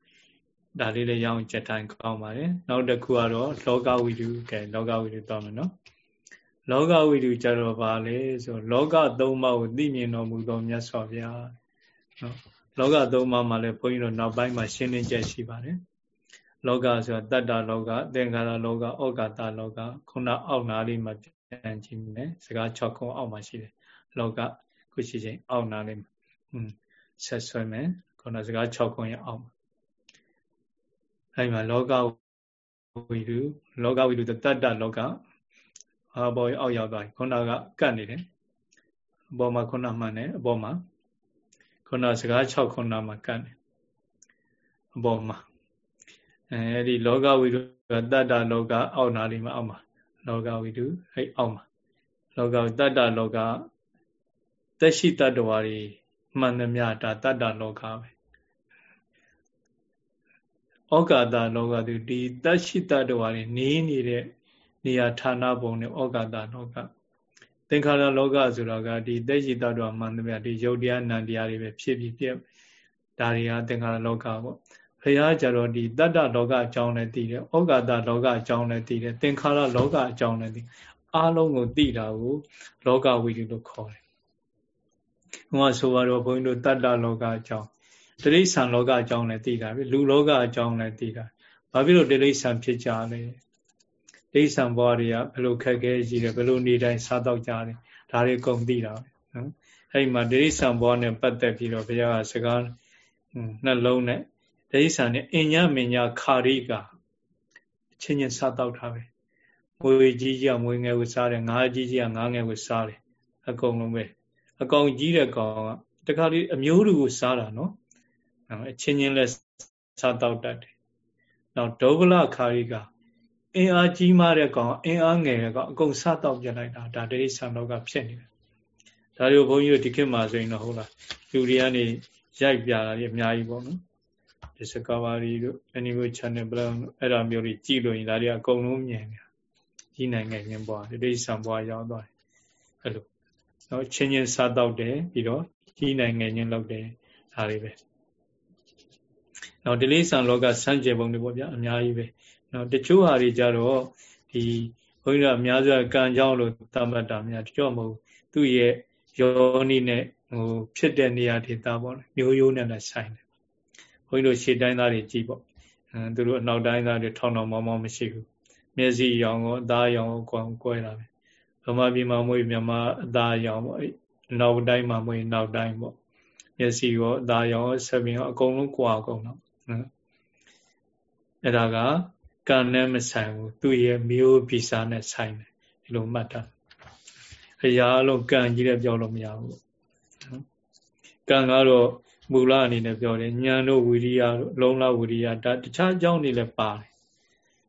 Speaker 1: ဒါလေးလည်းရအောင်ကြက်တိုင်းကောင်းပါတယ်နောက်တစ်ခုကတော့လောကဝိတုကဲလောကဝိတုတောင်းမယ်နော်လောကဝိတုကြတော့ဗာလေဆိုလောကသုံးပါးကိုသိမြင်တော်မူသောမြတ်စွာဘုရားနော်လောကသုံးပါးမှာလည်းဘုန်းကြီးတို့နောက်ပိုင်းမှာရှင်းလင်းချက်ရှိပါတယ် လောကဆိုတာတတ္တလောကသင်္ခါရလောကဩကာသလောကခုနအောက်နာလေးမှာပြန်ကြည့်မယ်စကား6ခုအောက်မှာရှိတယ်လောကခုရှိချင်းအောက်နာလေးမှာอืมဆက်ဆွဲမယ်ခုနစကား6ခုရအောင်အဲ့မှာလောကဝိတုလောကဝိတုတတ္တလောကအာဘောအောက်ရောက်သွားခုနကကတ်နေတယ်အပေါ်မှာခုနမှန်တယ်အပေါ်မှာခုနစကား6ခုနမှာကတ်နေအပေါ်မှာ အဲဒီလောကဝိတုတတ္တလောကအောက်နာလေးမှာအောက်မှာလောကဝိတုအဲ့အောက်မှာလောကတတ္တလောကသက်ရှိတတ္တဝါတွေမှန်သမျှဒါတတ္တလောကပဲဩကာသလောကသူဒီသက်ရှိတတ္တဝါတွေနေနေတဲ့နေရာဌာနပုံနဲ့ဩကာသလောကသင်္ခါရလောကဆိုတာကဒီသက်ရှိတတ္တဝါမှန်သမျှဒီယုတ်တရားနံတရားတွေပဲဖြစ်ပြီးပြဒါတွေကသင်္ခါရလောကပေါ့ ဘုရားကြတော့ဒီတတ္တလောကအကြောင်းလည်းသိတယ်ဩကာသလောကအကြောင်းလည်းသိတယ်သင်္ခါရလောကအကြောင်းလည်းသိအားလုံးကိုသိတာကိုလောကဝိတုလို့ခေါ်တယ်။ဟိုကဆိုတော့ဘုန်းကြီးတို့တတ္တလောကအကြောင်းတိရိစ္ဆာန်လောကအကြောင်းလည်းသိတာပဲလူလောကအကြောင်းလည်းသိတာ။ဘာဖြစ်လို့တိရိစ္ဆာန်ဖြစ်ကြလဲ။တိရိစ္ဆာန်ဘဝတွေကဘယ်လိုခက်ခဲရှိတယ်ဘယ်လိုနေတိုင်းစားတော့ကြတယ်ဒါတွေကုန်သိတာပဲနော်။အဲဒီမှာတိရိစ္ဆာန်ဘဝနဲ့ပတ်သက်ပြီးတော့ဘုရားကစကားနှလုံးနဲ့ တိရိစ္ဆာန်နဲ့အညမညာခါရိကအချင်းချင်းစားတော့တာပဲ။မွေကြီးကြီးကမွေငယ်ကိုစားတယ်ငါးကြီးကြီးကငါးငယ်ကိုစားတယ်အကုန်လုံးပဲအကောင်ကြီးတဲ့ကောင်ကတခါလေးအမျိုးတူကိုစားတာနော်အချင်းချင်းလဲစားတော့တတ်တယ်နောက်ဒုဗလခါရီကအင်အားကြီးမားတဲ့ကောင်အင်အားငယ်တဲ့ကောင်အကုန်စားတော့ပြလိုက်တာဒါတိရိစ္ဆာန်တော့ကဖြစ်နေတယ်ဒါတွေကိုဘုန်းကြီးတို့ဒီခေတ်မှာဆိုရင်တော့ဟုတ်လားလူတွေကနေရိုက်ပြတာကြီးအများကြီးပေါ့နော် Discovery တို့ Animal Channel ဘယ်လိုအဲ့ဒါမျိုးတွေကြည့်လို့ရင်ဒါတွေအကုန်လုံးမြင်တယ်ကြီးနိုင်ငံချင်းဘွားတိဋ္ဌိဆံဘွားရောက်သွားတယ်အဲ့လိုနော်ချင်းချင်းစားတော့တယ်ပြီးတော့ကြီးနိုင်ငံချင်းလောက်တယ်ဒါလေးပဲနော်တိဋ္ဌိဆံလောကစံကျေပုံတွေပေါ့ဗျာအများကြီးပဲနော်တချို့ဟာတွေကြတော့ဒီဘုန်းကြီးတို့အများစုကံကြောင်းလို့သတ်မှတ်တာများတချို့မဟုတ်သူ့ရဲ့ယောနိနဲ့ဟိုဖြစ်တဲ့နေရာဒေသပေါ့မျိုးရိုးနဲ့လည်းဆိုင်တယ် ဘုန်းကြီးတို့ရှေ့တိုင်းသားတွေကြည့်ပေါ့အဲသူတို့အနောက်တိုင်းသားတွေထောင်းထောင်းမောင်းမောင်းမရှိဘူးမျက်စိရောင်ကိုအသားရောင်ကိုကွဲတာပဲဗမာပြည်မှာမွေးမြန်မာအသားရောင်ပေါ့အဲ့နောက်တိုင်းမှာမွေးနောက်တိုင်းပေါ့မျက်စိရောအသားရောင်ဆက်ပြီးတော့အကုန်လုံးကွာကုန်တော့အဲ့ဒါကကံနဲ့မဆိုင်ဘူးသူ့ရဲ့မျိုးဗီဇာနဲ့ဆိုင်တယ်ဒီလိုမှတ်တာအရာလုံးကံကြီးတဲ့ပြောလို့မရဘူးကံကတော့ မူလအနေနဲ့ပြောတယ်ဉာဏ်တို့ဝိရိယတို့လုံလဝိရိယဒါတခြားအကြောင်းတွေလည်းပါတယ်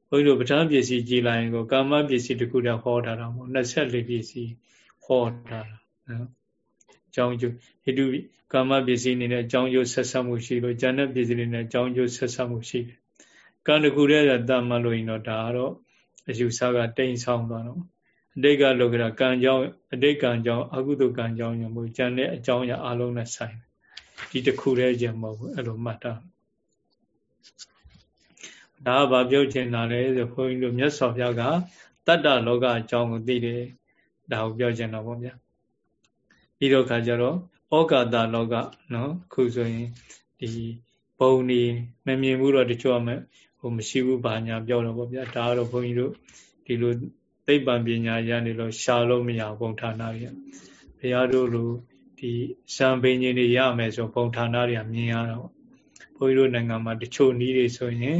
Speaker 1: ဘုန်းကြီးတို့ပဋ္ဌာန်းပစ္စည်းကြည်လိုက်ရင်ကိုကာမပစ္စည်းတခုတည်းဟောထားတာမဟုတ်24ပစ္စည်းဟောထားတာနော်အကြောင်းကျိုးဟိတုကာမပစ္စည်းအနေနဲ့အကြောင်းကျိုးဆက်ဆက်မှုရှိလို့ဉာဏ်ပစ္စည်းတွေနဲ့အကြောင်းကျိုးဆက်ဆက်မှုရှိတယ်ကံတခုတည်းကတတ်မှတ်လို့ရင်တော့ဒါကတော့အယူဆကတိမ်ဆောင်သွားတော့အတိတ်ကလောကရကံကြောင်းအတိတ်ကံကြောင်းအကုသိုလ်ကံကြောင်းညမို့ဉာဏ်နဲ့အကြောင်းအရာအလုံးနဲ့ဆိုင် ဒီတခုတည်းကြမဟုတ်ဘူးအဲ့လိုမှတ်တာဒါကဘာပြောချင်တာလဲဆိုခွန်ကြီးတို့မြတ်စွာဘုရားကတတ္တလောကအကြောင်းကိုသိတယ်ဒါကိုပြောချင်တော့ဗောဗျာပြီးတော့ခါကျတော့ဩကာသလောကနော်ခုဆိုရင်ဒီဘုံနေမမြင်ဘူးတော့တချို့အမဲ့ဟိုမရှိဘူးဘာညာပြောတော့ဗောဗျာဒါကတော့ဘုန်းကြီးတို့ဒီလိုသိပ္ပံပညာရနေလို့ရှာလို့မရဘုံဌာနတွေဘုရားတို့လို ဒီဇံပင်ကြီးတွေရမယ်ဆိုဘုံဌာနတွေကမြင်ရတာပေါ့ဘုန်းကြီးတို့နိုင်ငံမှာတချို့နည်းတွေဆိုရင်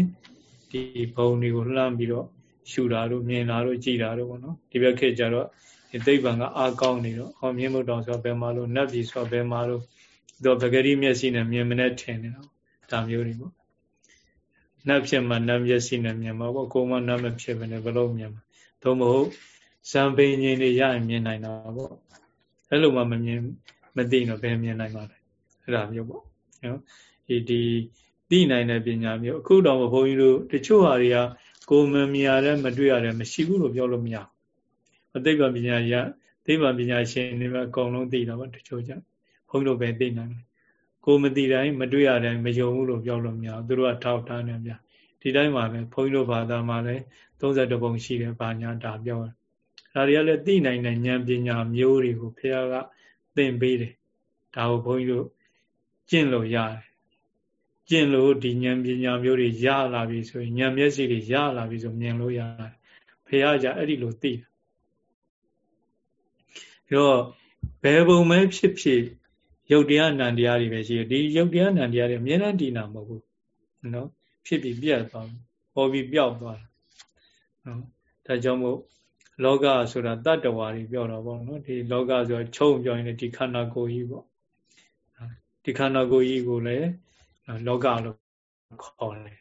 Speaker 1: ဒီဘုံတွေကိုလှမ်းပြီးတော့ရှူတာတို့မြင်တာတို့ကြည်တာတို့ပေါ့နော်ဒီဘက်ခေတ်ကျတော့ဒီသိပ္ပံကအားကောင်းနေတော့ဟောမြင်မှုတောင်ဆိုဘယ်မှာလို့နတ်ပြည်ဆိုဘယ်မှာလို့တော့ပဂရိမျက်စိနဲ့မြင်မနဲ့ထင်နေတော့ဒါမျိုးတွေပေါ့နတ်ဖြစ်မှနတ်မျက်စိနဲ့မြင်မှာပေါ့ကိုယ်မှနတ်မဖြစ်ဘဲနဲ့ဘလို့မြင်မှာသို့မဟုတ်ဇံပင်ញင်တွေရရင်မြင်နိုင်တာပေါ့အဲ့လိုမှမမြင် မသိတော့ဘယ်မြင်နိုင်ပါလဲအဲ့ဒါမျိုးပေါ့နော်ဒီဒီသိနိုင်တဲ့ပညာမျိုးအခုတော့ဘုန်းကြီးတို့တချို့ဟာတွေကကိုယ်မမြင်ရတဲ့မတွေ့ရတဲ့မရှိဘူးလို့ပြောလို့မရဘူးအသိပ္ပံပညာရသိပ္ပံပညာရှင်တွေပဲအကုန်လုံးသိတာပါတချို့ကြဘုန်းကြီးတို့ပဲသိနိုင်တယ်ကိုယ်မသိတိုင်းမတွေ့ရတိုင်းမယုံဘူးလို့ပြောလို့မရဘူးသူတို့ကထောက်ထားနေပြဒီတိုင်းမှာပဲဘုန်းကြီးတို့ဘာသာမှာလည်း32ပုံရှိတယ်ဘာညာဒါပြောတယ်ဒါတွေကလည်းသိနိုင်တဲ့ဉာဏ်ပညာမျိုးတွေကိုဖះက သင်ပေးတယ်ဒါကိုဘုန်းကြီးတို့ကျင့်လို့ရတယ်ကျင့်လို့ဒီဉာဏ်ပညာမျိုးတွေရလာပြီဆိုရင်ဉာဏ်မျက်စိတွေရလာပြီဆိုမြင်လို့ရတယ်ဖះကြအဲ့ဒီလိုသိတယ်ပြီးတော့ဘယ်ပုံပဲဖြစ်ဖြစ်ရုပ်တရားနံတရားတွေပဲရှိတယ်ဒီရုပ်တရားနံတရားတွေအမြဲတမ်းတည်နာမဟုတ်ဘူးနော်ဖြစ်ပြီးပြတ်သွားပေါ်ပြီးပြောက်သွားနော်ဒါကြောင့်မို့ လောကဆိုတာတတ္တဝါတွေပြောတော့ဗောနော်ဒီလောကဆိုချုံပြောရင်ဒီခန္ဓာကိုယ်ကြီးပေါ့ဒီခန္ဓာကိုယ်ကြီးကိုလည်းလောကလို့ခေါ်တယ်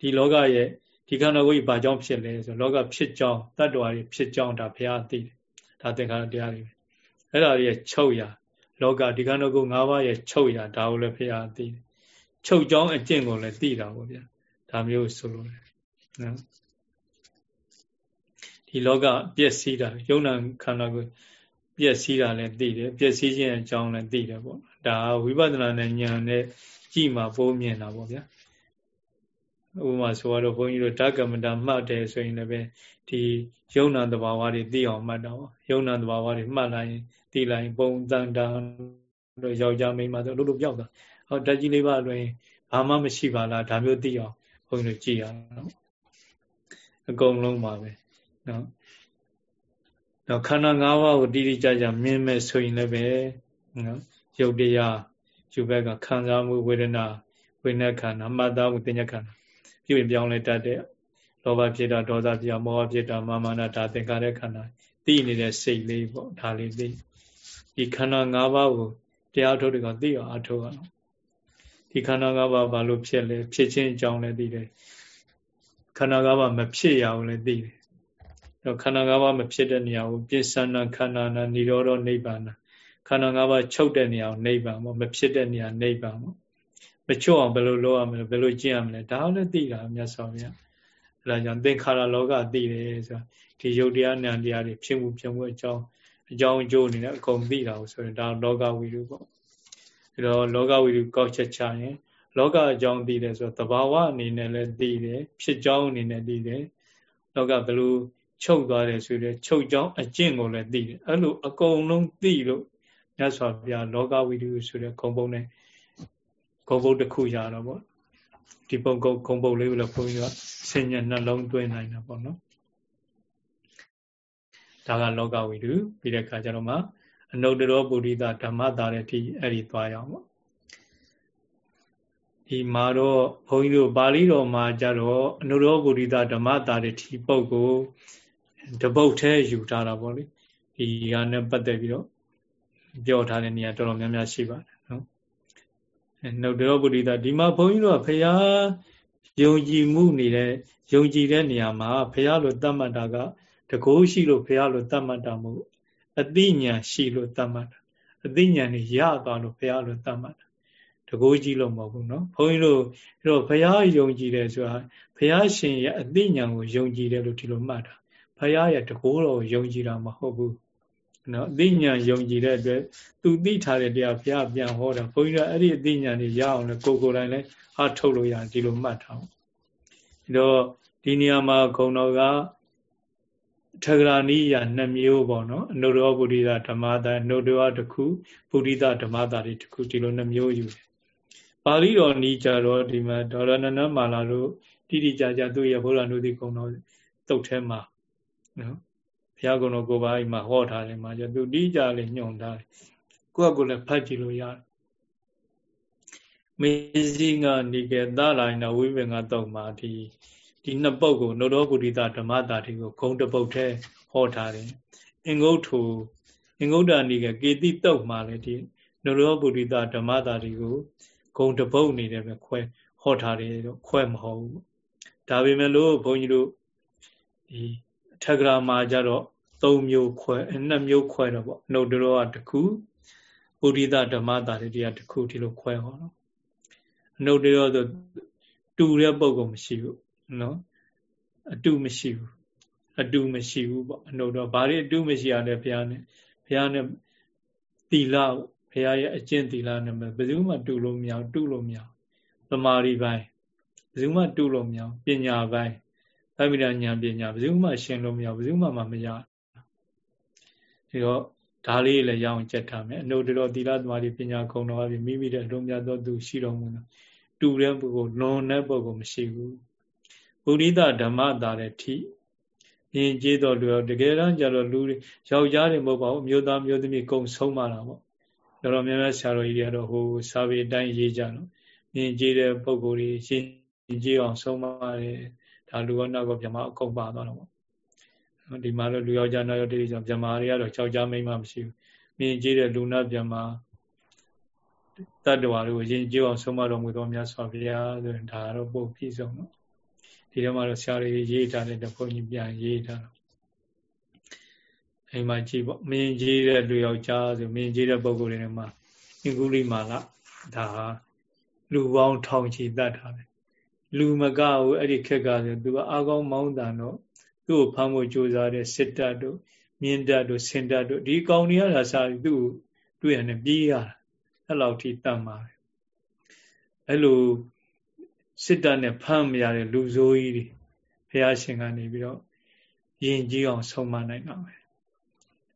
Speaker 1: ဒီလောကရဲ့ဒီခန္ဓာကိုယ်ကြီးဘာကြောင့်ဖြစ်လဲဆိုလောကဖြစ်ကြောင်းတတ္တဝါတွေဖြစ်ကြောင်းဒါဘုရားသိတယ်ဒါသင်္ခါရတရားတွေအဲ့ဒါတွေရဲ့ချုပ်ရာလောကဒီခန္ဓာကိုယ်၅ပါးရဲ့ချုပ်ရာဒါကိုလည်းဘုရားသိတယ်ချုပ်ကြောင်းအကျင့်ကိုလည်းသိတာပေါ့ဗျာဒါမျိုးဆိုလို့နော် ဒီလောကပျက်စီးတာယုံနာခန္ဓာကိုပျက်စီးတာလည်းသိတယ်ပျက်စီးခြင်းအကြောင်းလည်းသိတယ်ပေါ့ဒါဝိပဿနာနဲ့ဉာဏ်နဲ့ကြည့်မှပိုးမြင်တာပေါ့ဗျာဥပမာဆိုတော့ဘုန်းကြီးတို့ဓကမတာမှတ်တယ်ဆိုရင်လည်းပဲဒီယုံနာတဘာဝတွေသိအောင်မှတ်တာပေါ့ယုံနာတဘာဝတွေမှတ်လိုက်ရင်သိလိုက်ရင်ပုံတန်တာတို့ယောက်ျားမိန်းမတို့လို့လို့ပြောက်တာဟောဓာတ်ကြီးလေးပါအတွင်းဘာမှမရှိပါလားဒါမျိုးသိအောင်ဘုန်းကြီးတို့ကြည့်ရအောင်အကုန်လုံးပါပဲ နော်တော့ခန္ဓာ၅ပါးကိုတိတိကျကျမြင်မဲ့ဆိုရင်လည်းပဲနော်ရုပ်တရားယူဘက်ကခံစားမှုဝေဒနာဝိညာဉ်ခန္ဓာမှတ်သားမှုသင်္ညခန္ဓာပြုရင်ပြောင်းလဲတတ်တဲ့လောဘဖြစ်တာဒေါသဖြစ်တာမောဟဖြစ်တာမာမနာဒါသင်္ခါရခန္ဓာသိနေတဲ့စိတ်လေးပေါ့ဒါလေးသိဒီခန္ဓာ၅ပါးကိုတရားထုတ်တွေကသိအောင်အထုတ်ရအောင်ဒီခန္ဓာ၅ပါးဘာလို့ဖြစ်လဲဖြစ်ခြင်းအကြောင်းလည်းသိတယ်ခန္ဓာ၅ပါးမဖြစ်ရအောင်လည်းသိတယ် တော့ခန္ဓာ၅ပါးမဖြစ်တဲ့နေရာကိုပိဿနာခန္ဓာနာនិရောဓနိဗ္ဗာန်ခန္ဓာ၅ပါးချုပ်တဲ့နေရာကိုနိဗ္ဗာန်ပေါ့မဖြစ်တဲ့နေရာနိဗ္ဗာန်ပေါ့မချုပ်အောင်ဘယ်လိုလုပ်ရမလဲဘယ်လိုကျင့်ရမလဲဒါလည်းသိတာမြတ်စွာဘုရားအဲဒါကြောင့်သင်္ခါရလောကသိတယ်ဆိုတာဒီယုတ်တရားဉာဏ်တရားတွေဖြစ်မှုဖြစ်မှုအကြောင်းအကြောင်းအကျိုးအနေနဲ့အကုန်သိတာကိုဆိုရင်ဒါလောကဝိရုပေါ့အဲတော့လောကဝိရုကောက်ချက်ချရင်လောကအကြောင်းသိတယ်ဆိုတော့တဘာဝအနေနဲ့လည်းသိတယ်ဖြစ်ကြောင်းအနေနဲ့သိတယ်လောကဘယ်လို ချုပ်သွားတယ်ဆိုတဲ့ချုပ်ကြောင်းအကျင့်ကိုလည်းသိတယ်အဲ့လိုအကုန်လုံးသိလို့မြတ်စွာဘုရားလောကဝိတုဆိုတဲ့ဂုံပုံနဲ့ဂုံပုံတစ်ခုရတော့ဗောဒီပုံကုတ်ဂုံပုံလေးကိုလည်းဘုန်းကြီးကဆင်ញနှလုံးသွင်းနိုင်တာပေါ့နော်ဒါကလောကဝိတုပြီးတဲ့အခါကျတော့မှအနုတ္တရောပုရိသဓမ္မတာတဲ့အထိအဲ့ဒီသွားရအောင်ပေါ့ဒီမှာတော့ဘုန်းကြီးတို့ပါဠိတော်မှာကြတော့အနုရောပုရိသဓမ္မတာတဲ့ဒီပုဂ္ဂိုလ် တပုတ်သေးယူထားတာပေါ့လေဒီကနဲ့ပတ်သက်ပြီးတော့ပြောထားတဲ့နေရာတော်တော်များများရှိပါတယ်နော်နှုတ်တော်ဗုဒ္ဓဒီမှာဘုန်းကြီးတို့ကဖရာယုံကြည်မှုနေတဲ့ယုံကြည်တဲ့နေရာမှာဖရာလို့သတ်မှတ်တာကတကိုးရှိလို့ဖရာလို့သတ်မှတ်တာမဟုတ်အသိဉာဏ်ရှိလို့သတ်မှတ်တာအသိဉာဏ်ကြီးရသွားလို့ဖရာလို့သတ်မှတ်တာတကိုးကြီးလို့မဟုတ်ဘူးနော်ဘုန်းကြီးတို့အဲ့တော့ဖရာယုံကြည်တယ်ဆိုတာဖရာရှင်ရဲ့အသိဉာဏ်ကိုယုံကြည်တယ်လို့ဒီလိုမှတ်တာ ဘုရားရဲ့တကိုးတော်ကိုယုံကြည်တာမဟုတ်ဘူးနော်အသိဉာဏ်ယုံကြည်တဲ့အတွက်သူသိထားတဲ့တရားဘုရားပြန်ဟောတာဘုန်းကြီးကအဲ့ဒီအသိဉာဏ်တွေရအောင်လေကိုကိုယ်တိုင်လည်းအားထုတ်လို့ရဒီလိုမှတ်ထားအောင်ဒီတော့ဒီနေရာမှာခုံတော်ကထဂရာနိယနှစ်မျိုးပေါ့နော်အနုရောပုရိသဓမ္မတာအနုရောတစ်ခုပုရိသဓမ္မတာတွေတစ်ခုဒီလိုနှစ်မျိုးယူတယ်ပါဠိတော်နီးကြတော့ဒီမှာဒေါရဏနမာလာတို့တိတိကျကျသူ့ရဲ့ဘုရားနုတိကုံတော်တုတ်ထဲမှာ နော်ဘုရားကုံတော်ကိုပါအိမ်မှာဟောထားတယ်မှာကျသူတိကျလေးညွှန်ထားတယ်ကိုယ့်အကိုလည်းဖတ်ကြည့်လို့ရတယ်မေဇိငါနိကေသလာယနာဝိပင်္ဂတုံမှာဒီဒီနှစ်ပုဒ်ကိုနုရောပုရိသဓမ္မတာတိကိုဂုံတပုတ်ထဲဟောထားတယ်အင်္ဂုတ္ထုအင်္ဂုတ္တနိကေကေတိတုတ်မှာလည်းဒီနုရောပုရိသဓမ္မတာတိကိုဂုံတပုတ်နေတယ်ပဲခွဲဟောထားတယ်တော့ခွဲမဟုတ်ဘူးဒါပေမဲ့လို့ဘုန်းကြီးတို့ဒီ ထဂရာမှာကြတော့၃မျိုးခွဲနှစ်မျိုးခွဲတော့ပေါ့နှုတ်တော်ကတစ်ခုပုရိသဓမ္မတာတွေတရားတစ်ခုဒီလိုခွဲဟောတော့နှုတ်တော်ဆိုတူတဲ့ပုံကမရှိဘူးနော်အတူမရှိဘူးအတူမရှိဘူးပေါ့အနှုတ်တော်ဘာတွေအတူမရှိရလဲဘုရားနဲ့ဘုရားနဲ့တီလာဘုရားရဲ့အကျင့်တီလာနဲ့ဘယ်သူမှတူလို့မရတူလို့မရသမာဓိပိုင်းဘယ်သူမှတူလို့မရပညာပိုင်း ဗဗိဒညာပညာဘယ်သူမှရှင်းလို့မရဘယ်သူမှမရဒီတော့ဒါလေးလည်းရအောင်ကြက်ထားမယ်အနုတ္တရောသီလသမာဓိပညာခုံတော်အပြင်မိမိတဲ့အလုံးမြတ်သောသူရှိတော်မူတာတူတဲ့ပုဂ္ဂိုလ်လွန်တဲ့ပုဂ္ဂိုလ်မရှိဘူးပုရိသဓမ္မတာတဲ့ထိမြင်ကြတော်လူတကယ်တမ်းကျတော့လူယောက်ျားတွေမဟုတ်ပါဘူးမျိုးသားမျိုးသမီးကုံဆုံးပါတာပေါ့တော်တော်များများဆရာတော်ကြီးတွေကတော့ဟိုစာပေအတိုင်းရေးကြတော့မြင်ကြည့်တဲ့ပုံကိုယ်ကြီးရှင်းကြည့်အောင်ဆုံးမတယ် ဒါလူရောနောက်ကပြမအကုန်ပါသွားတော့ပေါ့ဒီမှာတော့လူယောက်ျားနောက်ယောက်ျားတွေကြောင့်ပြမတွေကတော့ကြောက်ကြမိမှမရှိဘူးမြင်ကြည့်တဲ့လူနာပြမတတ္တဝါတွေကိုယဉ်ကျေးအောင်ဆုံးမတော်မူသောမြတ်စွာဘုရားဆိုရင်ဒါတော့ပို့ပြည့်စုံတော့ဒီထဲမှာတော့ဆရာတွေရေးထားတဲ့ဘုန်းကြီးပြန်ရေးထားတော့အိမ်မှာကြည့်ပေါ့မင်းကြီးတဲ့လူယောက်ျားဆိုမင်းကြီးတဲ့ပုဂ္ဂိုလ်တွေမှာအင်္ဂုလိမာလဒါဟာလူပေါင်းထောင်ချီတတ်တာပဲ လူမကဘူးအဲ့ဒီခက်ကဆိုသူကအာကောင်းမောင်းတန်တော့သူ့ကိုဖမ်းဖို့ကြိုးစားတဲ့စစ်တပ်တို့မြင်းတပ်တို့ဆင်တပ်တို့ဒီကောင်တွေရတာစားသူ့ကိုတွေ့ရတယ်ပြေးရတာအဲ့လောက်ထိတတ်မှာပဲအဲ့လိုစစ်တပ်နဲ့ဖမ်းမရတဲ့လူဆိုးကြီးတွေဘုရားရှင်ကနေပြီးတော့ယဉ်ကျေးအောင်ဆုံးမနိုင်တာပဲ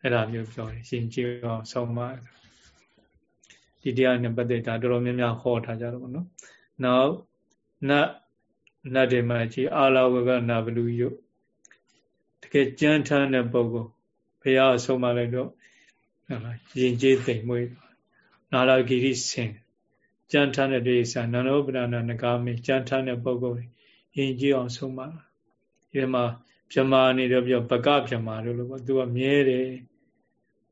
Speaker 1: အဲ့ဒါမျိုးပြောတယ်ယဉ်ကျေးအောင်ဆုံးမဒီတရားနဲ့ပတ်သက်တာတော်တော်များများဟောထားကြတော့ဗောနော်နောက်နတ် နတ်တွေမှာကြည်အာလာဝကနာဘလူယုတကယ်ကြမ်းထမ်းတဲ့ပုဂ္ဂိုလ်ဘုရားအဆုံးမလိုက်တော့ဟုတ်လားယဉ်ကျေးသိမ်မွေးနာလာဂိရိဆင်ကြမ်းထမ်းတဲ့ဒေသနန္ဒောပဒနာနဂါမိကြမ်းထမ်းတဲ့ပုဂ္ဂိုလ်ယဉ်ကျေးအောင်ဆုံးမလာဒီမှာပြမာနေတော့ပြောပကပြမာလို့လို့ပေါ့သူကမြဲတယ်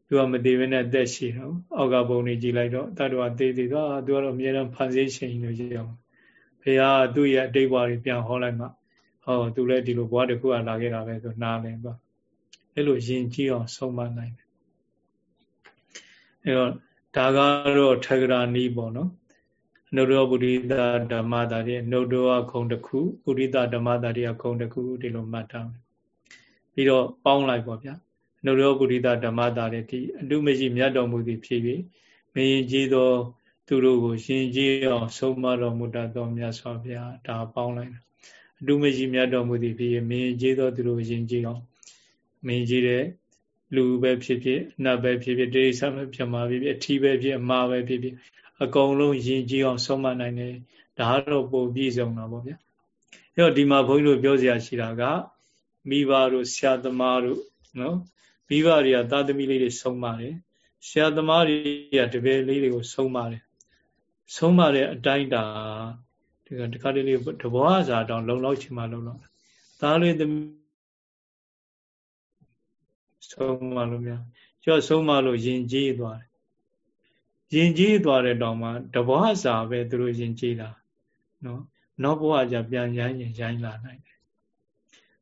Speaker 1: သူကမတည်ဘဲနဲ့အသက်ရှိတော့အောက်ကဘုံနေကြည့်လိုက်တော့တတ္တဝသေးသေးတော့သူကတော့အမြဲတမ်းဖန်ဆင်းရှင်လို့ကြည့်အောင် ဘုရားသူ့ရဲ့အတိတ်ဘဝတွေပြန်ဟောလိုက်မှဟောသူလည်းဒီလိုဘဝတစ်ခုကလာခဲ့တာပဲဆိုနားလည်သွားအဲ့လိုယဉ်ကြည်အောင်ဆုံးမနိုင်တယ်အဲ့တော့ဒါကတော့ထဂရာနီးပေါ့နော်နုရောပုရိသဓမ္မတာတွေနုရောခုံတစ်ခုပုရိသဓမ္မတာတွေကခုံတစ်ခုဒီလိုမှတ်ထားမယ်ပြီးတော့ပေါင်းလိုက်ပေါ့ဗျာနုရောပုရိသဓမ္မတာတွေဒီအတုမရှိမြတ်တော်မူသည်ဖြစ်ပြီးမရင်ကြီးသော သူတို့ကိုရှင်ကြီးအောင်ဆုံးမတော်မူတတ်သောမြတ်စွာဘုရားဒါပေါင်းလိုက်အတုမရှိမြတ်တော်မူသည်ဖြစ်မင်းကြီးသောသူတို့ရှင်ကြီးအောင်မင်းကြီးတဲ့လူပဲဖြစ်ဖြစ်နတ်ပဲဖြစ်ဖြစ်တိရိစ္ဆာန်ပဲဖြစ်မှာဖြစ်ဖြစ်အထီးပဲဖြစ်အမာပဲဖြစ်ဖြစ်အကုန်လုံးယဉ်ကျေးအောင်ဆုံးမနိုင်တယ်ဒါတော့ပိုပြည့်စုံတာပေါ့ဗျာအဲ့တော့ဒီမှာဘုန်းကြီးတို့ပြောစရာရှိတာကမိဘတို့ဆရာသမားတို့နော်မိဘတွေကသာသမီလေးတွေဆုံးပါတယ်ဆရာသမားတွေကတပည့်လေးတွေကိုဆုံးပါတယ် ဆုံးမတဲ့အတိုင်းတာဒီကတခါတလေတဘောအစာတောင်လုံလောက်ချင်မှလုံလောက်သားလေးသမီးဆုံးမလို့များကျော့ဆုံးမလို့ယဉ်ကျေးသွားတယ်ယဉ်ကျေးသွားတဲ့တောင်မှတဘောအစာပဲသူတို့ယဉ်ကျေးတာနော်နောက်ဘဝကျပြန်ရိုင်းရင်ရိုင်းလာနိုင်တယ်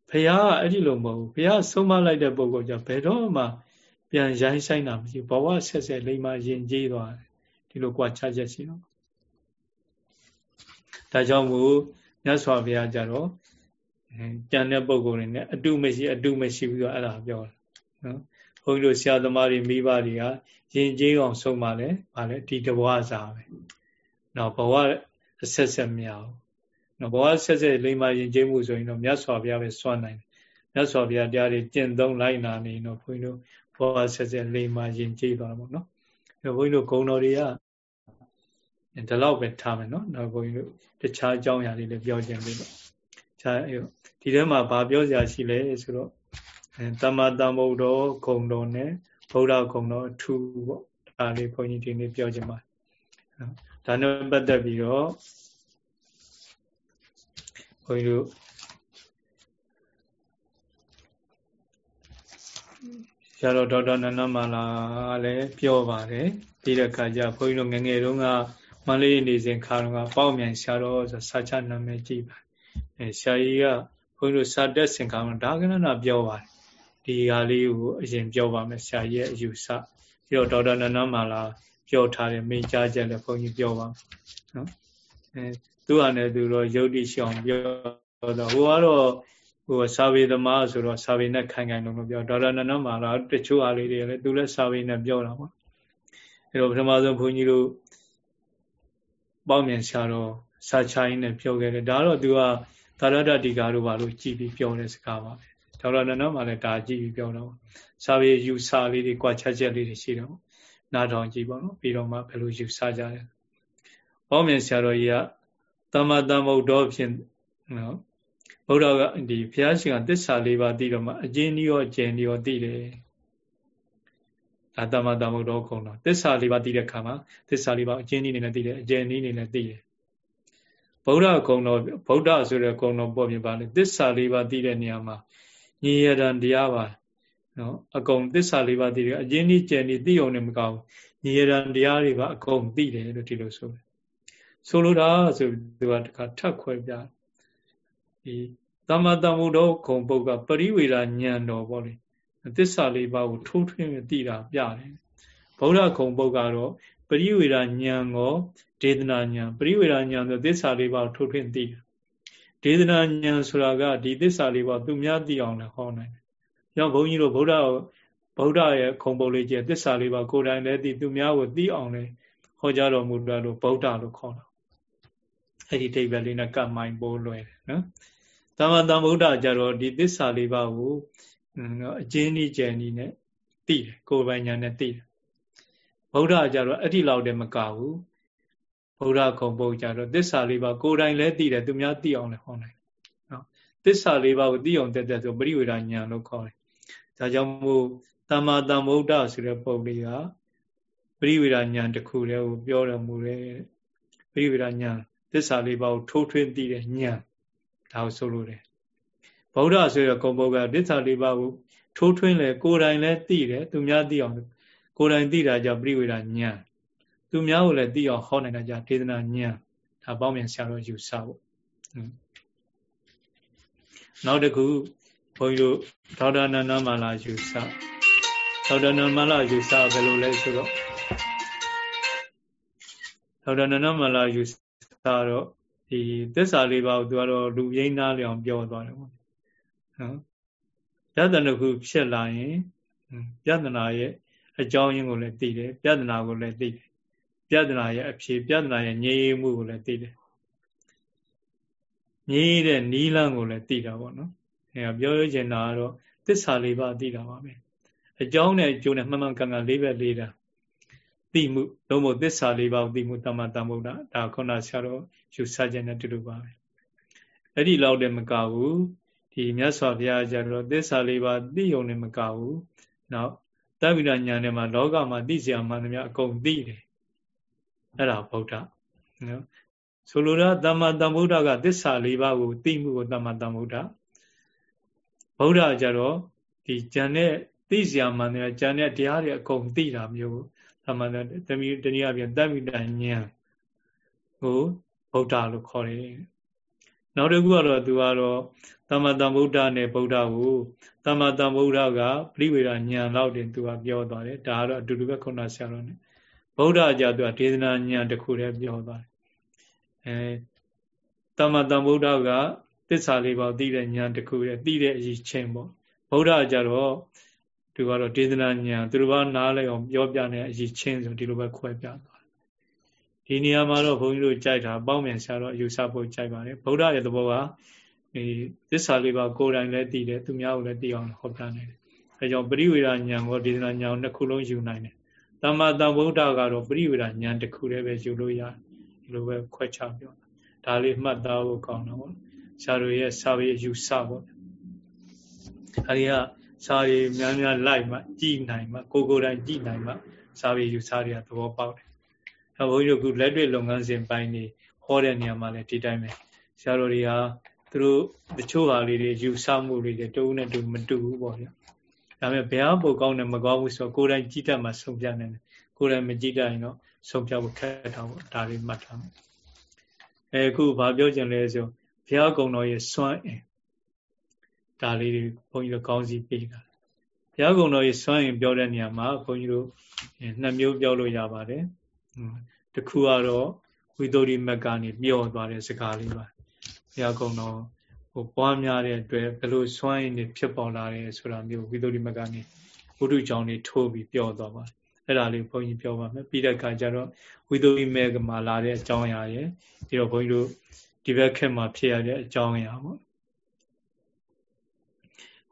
Speaker 1: ဖះကအဲ့ဒီလိုမဟုတ်ဘူးဖះဆုံးမလိုက်တဲ့ပုဂ္ဂိုလ်ကျဘယ်တော့မှပြန်ရိုင်းဆိုင်တာမရှိဘဝဆက်ဆက်လိမ္မာယဉ်ကျေးသွားတယ်ဒီလိုကြွားချချက်ရှိတော့ ဒါကြောင့်မို့မြတ်စွာဘုရားကြတော့ကြံတဲ့ပုံကိုယ်တွေနဲ့အတုမရှိအတုမရှိဘူးဆိုအဲ့ဒါပြောတာနော်ဘုန်းကြီးတို့ဆရာသမားတွေမိဘတွေကယဉ်ကျေးအောင်ဆုံးပါလေဗာလေဒီတဘဝစားပဲနော်ဘဝအဆက်ဆက်မရဘူးနော်ဘဝဆက်ဆက်လိမ္မာယဉ်ကျေးမှုဆိုရင်တော့မြတ်စွာဘုရားပဲစွန့်နိုင်တယ်မြတ်စွာဘုရားတရားတွေကျင့်သုံးလိုက်နာနေတော့ဘုန်းကြီးတို့ဘဝဆက်ဆက်လိမ္မာယဉ်ကျေးသွားတာပေါ့နော်အဲဘုန်းကြီးတို့ဂုံတော်တွေက ဒီလောက်ပဲထားမယ်နော်နောက်ဘုန်းကြီးတို့တခြားအကြောင်းအရာလေးလည်းပြောခြင်းလေးပေါ့ခြားဒီထဲမှာဘာပြောစရာရှိလဲဆိုတော့တမ္မာတမ္ဗုဒ္ဓဂုံတော်နဲ့ဗုဒ္ဓဂုံတော်အထူးပေါ့ဒါလေးဘုန်းကြီးဒီနေ့ပြောခြင်းပါဒါနဲ့ပတ်သက်ပြီးတော့ဘုန်းကြီးတို့ဆရာတော်ဒေါက်တာနန္ဒမာလာလည်းပြောပါတယ်ပြီးတဲ့အခါကျဘုန်းကြီးတို့ငငယ်တုန်းက မလေးနေစဉ်ခါတော့ကပေါ့မြန်ဆရာတော်ဆိုစာချနာမည်ကြည့်ပါအဲဆရာကြီးကဘုန်းကြီးတို့စာတက်စင်ခါမှာဒါကနနာပြောပါတယ်ဒီဟာလေးကိုအရင်ပြောပါမယ်ဆရာကြီးရဲ့အယူဆပြီးတော့ဒေါက်တာနန္ဒမာလာပြောထားတယ်မိကြားချက်လည်းဘုန်းကြီးပြောပါမယ်နော်အဲသူ့ဟာနဲ့သူတော့ယုတ်တိရှောင်ပြောတော့ဟိုကတော့ဟိုစာပေသမားဆိုတော့စာပေနဲ့ခိုင်ခိုင်လုံးလုံးပြောဒေါက်တာနန္ဒမာလာတချို့အားလေးတွေလည်းသူလည်းစာပေနဲ့ပြောတာပေါ့အဲတော့ပထမဆုံးဘုန်းကြီးတို့ ပေါ့မြန်ဆရာတော်စာချိုင်းနဲ့ပြောခဲ့တယ်ဒါတော့သူကသာရတတိကာတို့ဘာလို့ကြည်ပြီးပြောတဲ့စကားပါပဲဒေါက်တာနန္ဒမှလည်းဒါကြည်ပြီးပြောတော့စာပေယူဆလေးတွေကြွားချက်ချက်လေးတွေရှိတော့နားထောင်ကြည့်ပါတော့ပြီးတော့မှဘယ်လိုယူဆကြလဲပေါ့မြန်ဆရာတော်ကြီးကသမ္မာသမ္ဗုဒ္ဓဖြစ်နော်ဘုရားကဒီဘုရားရှင်ကသစ္စာလေးပါးသိတော့မှအကျဉ်းဒီရောအကျဉ်းဒီရောသိတယ် ဒါတမ္မာတမ္မုဒ္ဒောကုံတော်သစ္စာလေးပါးသိတဲ့ခါမှာသစ္စာလေးပါးအကျဉ်းနည်းနေနဲ့သိတယ်အကျဉ်းနည်းနေနဲ့သိတယ်ဗုဒ္ဓကုံတော်ဗုဒ္ဓဆိုတဲ့ကုံတော်ပေါ်ပြပါလေသစ္စာလေးပါးသိတဲ့နေရာမှာညီရတန်တရားပါနော်အကုန်သစ္စာလေးပါးသိတယ်အကျဉ်းနည်းကျယ်နည်းသိအောင်လည်းမကောင်းညီရတန်တရားတွေပါအကုန်သိတယ်လို့ဒီလိုဆိုတယ်ဆိုလိုတာဆိုသူကတခါထပ်ခွဲပြဒီသမ္မာသမ္ဗုဒ္ဓခုံပုတ်ကပရိဝေဒဉာဏ်တော်ပေါ့လေ သစ္စာလေးပါးကိုထိုးထွင်းသိတာပြတယ်ဗုဒ္ဓခုံပုတ်ကတော့ပရိဝေဒဉာဏ်ကိုဒေသနာဉာဏ်ပရိဝေဒဉာဏ်ဆိုသစ္စာလေးပါးကိုထိုးထွင်းသိတယ်ဒေသနာဉာဏ်ဆိုတာကဒီသစ္စာလေးပါးသူများသိအောင်လည်းဟောနိုင်တယ်။ကြောင့်ဘုန်းကြီးတို့ဗုဒ္ဓဗုဒ္ဓရဲ့ခုံပုတ်လေးကျသစ္စာလေးပါးကိုယ်တိုင်လည်းသိသူများကိုသိအောင်လည်းဟောကြားတော်မူတယ်လို့ဗုဒ္ဓလို့ခေါ်တာ။အဲ့ဒီအိဗယ်လေးနဲ့ကပ်မိုင်းပိုးလွယ်တယ်နော်။သမ္မာသမ္ဗုဒ္ဓကြတော့ဒီသစ္စာလေးပါးကို အကျဉ်းကြီးကျယ်ကြီးနဲ့သိတယ်ကိုယ်ပိုင်ညာနဲ့သိတယ်ဗုဒ္ဓကြတော့အဲ့ဒီလောက်တည်းမကဘူးဗုဒ္ဓခုံပုတ်ကြတော့သစ္စာလေးပါးကိုယ်တိုင်လည်းသိတယ်သူများသိအောင်လည်းဟောနိုင်နော်သစ္စာလေးပါးကိုသိအောင်တက်တက်ဆိုပရိဝေဒညာလို့ခေါ်တယ်ဒါကြောင့်မို့သမ္မာသမ္ဗုဒ္ဓဆိုတဲ့ပုံလေးကပရိဝေဒညာတစ်ခုတည်းကိုပြောတော်မူတယ်ပရိဝေဒညာသစ္စာလေးပါးကိုထိုးထွင်းသိတဲ့ညာဒါကိုဆိုလိုတယ် ဗုဒ္ဓဆိုရကုံပုဂ္ဂဒိဋ္ဌာလေးပါးကိုထိုးထွင်းလဲကိုယ်တိုင်လည်းသိတယ်သူများသိအောင်ကိုယ်တိုင်သိတာကြောင့်ပြိဝေဒဉာဏ်သူများကိုလည်းသိအောင်ဟောနိုင်တာကြောင့်ဒေသနာဉာဏ်ဒါပေါင်းပြန်ဆရာတော်ယူဆဖို့နောက်တစ်ခုဘုန်းကြီးတို့ဒေါက်တာနန္ဒမာလာယူဆဒေါက်တာနန္ဒမာလာယူဆဘယ်လိုလဲဆိုတော့ဒေါက်တာနန္ဒမာလာယူဆတော့ဒီသစ္စာလေးပါးကိုသူကတော့လူရင်းနာလျောင်ပြောသွားတယ်ပေါ့ နော်ပြဿနာခုဖြစ်လာရင်ပြဿနာရဲ့အကြောင်းရင်းကိုလည်းသိတယ်ပြဿနာကိုလည်းသိတယ်ပြဿနာရဲ့အဖြေပြဿနာရဲ့ငြိမ်းမှုကိုလည်းသိတယ်ငြိမ်းတဲ့နီးလန်းကိုလည်းသိတာပေါ့နော်အဲပြောရချင်တာကတော့သစ္စာလေးပါးသိတာပါပဲအကြောင်းနဲ့အကျိုးနဲ့မှန်မှန်ကန်ကန်လေးပဲလေးတာသိမှုလုံးဝသစ္စာလေးပါးကိုသိမှုတမ္မာတမ္ဗုဒ္ဓဒါခုနဆရာတော်ယူဆခြင်းနဲ့တူတူပါပဲအဲ့ဒီလောက်တည်းမကဘူး ဒီမြတ်စွာဘုရားကြတော့သစ္စာလေးပါးသိုံနဲ့မကဘူးနောက်တဗ္ဗိဒညာနဲ့မှာလောကမှာသိစရာမှန်သမျှအကုန်သိတယ်အဲ့ဒါဗုဒ္ဓနော်ဆိုလိုတာတမ္မာတမ္ဗုဒ္ဓကသစ္စာလေးပါးကိုသိမှုကိုတမ္မာတမ္ဗုဒ္ဓဗုဒ္ဓကြတော့ဒီဉာဏ်နဲ့သိစရာမှန်တယ်ဉာဏ်နဲ့တရားတွေအကုန်သိတာမျိုးသမန္တတမီတနည်းအားဖြင့်တဗ္ဗိတဉာဏ်ကိုဗုဒ္ဓလို့ခေါ်တယ် နောက်တစ်ခုကတော့သူကတော့သမ္မာသမ္ဗုဒ္ဓနဲ့ဗုဒ္ဓကိုသမ္မာသမ္ဗုဒ္ဓကပြိဝေဒဉာဏ်လောက်တင်သူကပြောသွားတယ်ဒါကတော့အတူတူပဲခုနဆရာတော်နဲ့ဗုဒ္ဓကြသူကဒေသနာဉာဏ်တစ်ခုတည်းပြောသွားတယ်အဲသမ္မာသမ္ဗုဒ္ဓကသစ္စာလေးပါးသိတဲ့ဉာဏ်တစ်ခုတည်းသိတဲ့အရေးချင်းပေါ့ဗုဒ္ဓကြတော့သူကတော့ဒေသနာဉာဏ်သူတို့ဘာနားလဲအောင်ပြောပြနေအရေးချင်းဆိုဒီလိုပဲခွဲပြသွား ဒီနေရာမှာတော့ဘုန်းကြီးတို့ကြိုက်တာပေါင်းမြန်ဆရာတော့အယူဆဖို့ကြိုက်ပါတယ်ဗုဒ္ဓရဲ့သဘောကဒီသစ္စာလေးပါကိုယ်တိုင်လည်းသိတယ်သူများကိုလည်းသိအောင်ဟောပြနိုင်တယ်အဲကြောင့်ပရိဝေဒဉာဏ်ကိုဒေသနာဉာဏ်နှစ်ခုလုံးယူနိုင်တယ်သမ္မာသမ္ဗုဒ္ဓကတော့ပရိဝေဒဉာဏ်တစ်ခုတည်းပဲယူလို့ရတယ်ဒီလိုပဲခွဲခြားပြောဒါလေးမှတ်သားဖို့ကောင်းတော့ဆရာတို့ရဲ့စာပေယူဆပေါ့အဲဒီကစာရီများများလိုက်မှကြည်နိုင်မှကိုကိုယ်တိုင်ကြည်နိုင်မှစာပေယူဆတွေကသဘောပေါက်တယ်။ အဲဘုန်းကြီးတို့ကလက်တွေ့လုပ်ငန်းစဉ်ပိုင်းနေဟောတဲ့နေရာမှာလည်းဒီတိုင်းပဲဆရာတော်တွေကသူတို့တချို့ဟာလေးတွေယူဆမှုတွေတူနဲ့တူမတူဘူးပေါ့ဗျာ။ဒါပေမဲ့ဘယ်ဟာပိုကောင်းတယ်မကောင်းဘူးဆိုတော့ကိုယ်တိုင်ကြည့်တတ်မှဆုံးဖြတ်နိုင်တယ်။ကိုယ်တိုင်မကြည့်တတ်ရင်တော့ဆုံးဖြတ်ဖို့ခက်တာပေါ့ဒါလေးမှတ်ထားမယ်။အဲအခုဘာပြောချင်လဲဆိုဘုရားကုံတော်ရဲ့စွမ်းအင်ဒါလေးတွေဘုန်းကြီးတို့ကောင်းစီပေးတာဘုရားကုံတော်ကြီးစွမ်းရင်ပြောတဲ့နေရာမှာဘုန်းကြီးတို့နှစ်မျိုးပြောလို့ရပါတယ် တခုကတော့ဝိသုရိမက်ကနေပြောသွားတဲ့စကားလေးပါဘုရားကုံတော်ဟိုပွားများတဲ့အတွက်ဘယ်လိုစွမ်းရင်တွေဖြစ်ပေါ်လာတယ်ဆိုတာမျိုးဝိသုရိမက်ကနေဘုဒ္ဓကြောင့်နေထိုးပြီးပြောသွားပါတယ်အဲ့ဒါလေးဘုန်းကြီးပြောပါမယ်ပြီးတဲ့အခါကျတော့ဝိသုရိမက်ကမှာလာတဲ့အကြောင်းအရာရယ်ပြီးတော့ဘုန်းကြီးတို့ဒီဘက်ခက်မှာဖြစ်ရတဲ့အကြောင်းအရာပေါ့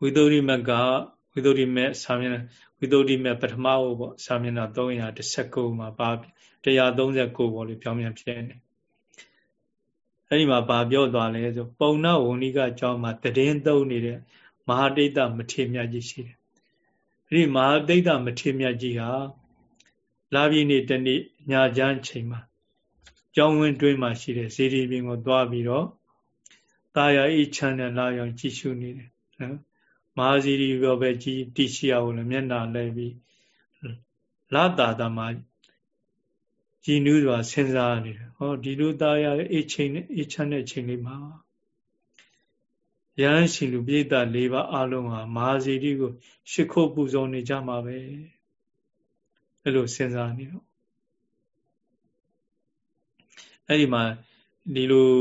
Speaker 1: ဝိသုရိမကဝိသုရိမေစာမျက်နှာ ဝိသုရိမေပထမဟုတ်ပေါ့စာမျက်နှာ319မှာပါ139ပေါ့လေပြောင်းပြန်ဖြစ်နေအဲ့ဒီမှာပါပြောသွားလဲဆိုပုံနာဝဏိကအကြောင်းမှာတည်င်းသုံးနေတဲ့မဟာတိတ်တမထေမြတ်ကြီးရှိတယ်အဲ့ဒီမဟာသိဒ္ဓမထေရမြတ်ကြီးဟာလာပြီနေ့တနေ့ညာချမ်းချိန်မှာကျောင်းဝင်းတွင်းမှာရှိတဲ့ဇေဒီပင်ကိုသွားပြီးတော့ตาရအိချမ်းနဲ့လာရောက်ကြည့်ရှုနေတယ်နော် မဟာဇီရီဘောပဲကြည်တိရှိအောင်လည်းမျက်နှာလဲပြီးလာတာတာမှာကြည်နူးစွာစဉ်းစားနေတယ်ဟောဒီလိုตาရအိချိန်နဲ့အိချမ်းတဲ့ချိန်လေးမှာရဟန်းရှင်လူပြိတ္တ၄ပါးအလုံးဟာမဟာဇီရီကိုရှ िख ုတ်ပူဇော်နေကြမှာပဲအဲ့လိုစဉ်းစားနေတော့အဲ့ဒီမှာဒီလို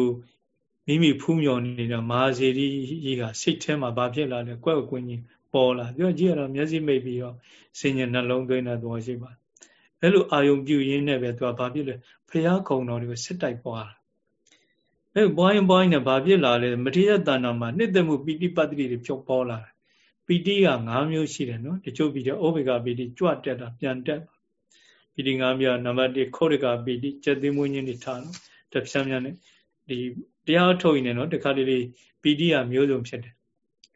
Speaker 1: မိမိဖူးမြော်နေတဲ့မဟာဇေရီကြီးကစိတ်ထဲမှာဘာဖြစ်လာလဲကွက်ကွင်းကြီးပေါ်လာပြောကြည့်ရတော့မျက်စိမိတ်ပြီးတော့စင်ញနှလုံးသွင်းတဲ့သဘောရှိပါအဲ့လိုအာယုံပြုရင်းနဲ့ပဲသူကဘာဖြစ်လဲဖရာခုံတော်တွေကိုစစ်တိုက်ပွားတာအဲ့ပွားရင်ပွားရင်လည်းဘာဖြစ်လာလဲမထေရတဏ္ဍာမှာနှစ်သက်မှုပီတိပတ္တိတွေဖြုတ်ပေါ်လာပီတိက၅မျိုးရှိတယ်နော်တချို့ပီတိဩဘေကပီတိကြွတက်တာပြန်တက်ပီတိ၅မျိုးနံပါတ်1ခောရကပီတိစက်သိမွေးခြင်းတွေထားတော့တပြဆန်းမြန်နဲ့ ဒီတရားထုတ်ရင်လည်းနော်တခါတလေပီတိကမျိုးစုံဖြစ်တယ်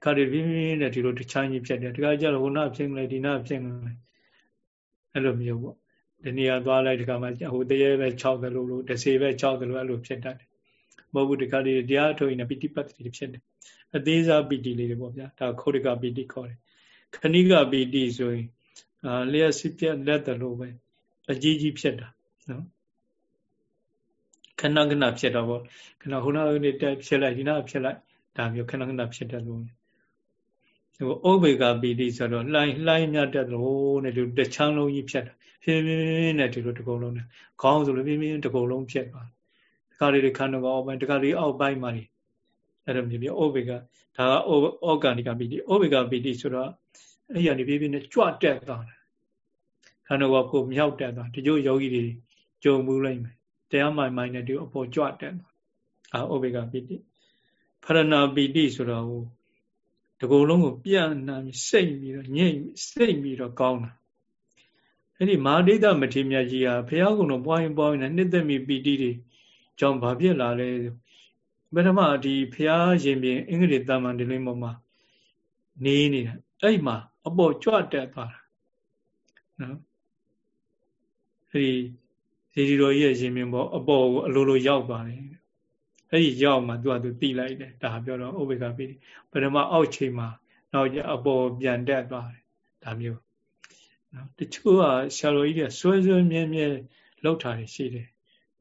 Speaker 1: ခါတလေပြင်းပြင်းနဲ့ဒီလိုတခြားကြီးဖြစ်တယ်တခါကျတော့ဟိုနာဖြစ်မလဲဒီနာဖြစ်မလဲအဲ့လိုမျိုးပေါ့ဒီနေရာသွားလိုက်တခါမှဟိုတရေပဲ6တယ်လို့လို့တစ်စေပဲ6တယ်လို့အဲ့လိုဖြစ်တတ်တယ်မဟုတ်ဘူးတခါတလေတရားထုတ်ရင်လည်းပီတိပတ်တိဖြစ်တယ်အသေးစားပီတိလေးတွေပေါ့ဗျာဒါခௌဒကပီတိခေါ်တယ်ခဏိကပီတိဆိုရင်အာလျှက်စစ်ပြက်လက်တယ်လို့ပဲအကြီးကြီးဖြစ်တာနော် ခဏခဏဖြစ်တော့ပေါ့ခဏခုနကနေတက်ဖြစ်လိုက်ဒီနာဖြစ်လိုက်ဒါမျိုးခဏခဏဖြစ်တယ်လို့ဟိုဥပေကပီတိဆိုတော့လှိုင်းလှိုင်းမြတ်တဲ့လို့နဲ့ဒီတချမ်းလုံးကြီးဖြစ်တာဖြည်းဖြည်းနဲ့ဒီလိုတစ်ကုံလုံးနဲ့ခေါင်းဆိုလို့ဖြည်းဖြည်းတစ်ကုံလုံးဖြစ်သွားတခါလေးခန္ဓာကောင်းပိုင်းတခါလေးအောက်ပိုင်းမှာအဲ့လိုမျိုးပြဥပေကဒါကဩဂန္ဓိကပီတိဥပေကပီတိဆိုတော့အဲ့ဒီကနေဖြည်းဖြည်းနဲ့ကြွတက်သွားတယ်ခန္ဓာကောကိုမြောက်တက်သွားဒီကျိုးယောဂီတွေကြုံမှုလိုက်မယ် တရားမိုင်မိုင်နဲ့ဒီအပေါ်ကြွတက်သွားအာဥပေကပီတိဖရဏပီတိဆိုတော့ဟိုတကူလုံးကိုပြန်နာပြီးစိတ်ပြီးတော့ညိတ်စိတ်ပြီးတော့ကောင်းတာအဲ့ဒီမာဒိဋ္ဌမထေမြတ်ကြီးဟာဘုရားကုံတော်ပွားရင်ပွားရင်နှစ်သက်မိပီတိတွေကြောင့်ဘာဖြစ်လာလဲပထမဒီဘုရားရှင်ပြင်အင်္ဂလိပ်တာမန်ဒီလိမ့်ပေါ်မှာနေနေတာအဲ့မှာအပေါ်ကြွတက်သွားတာနော်အဲ့ဒီ ဇေဒီတော်ကြီးရဲ့ရှင်မြင်ပေါ်အပေါ်ကိုအလိုလိုရောက်သွားတယ်အဲ့ဒီရောက်မှသူကသူတိလိုက်တယ်ဒါပြောတော့ဥပေက္ခပိပထမအောက်ချိန်မှာနောက်ကျအပေါ်ပြန်တက်သွားတယ်ဒါမျိုးနော်တချို့ကဆရာတော်ကြီးတွေဆွဲဆွဲမြဲမြဲလောက်ထားတယ်ရှိတယ်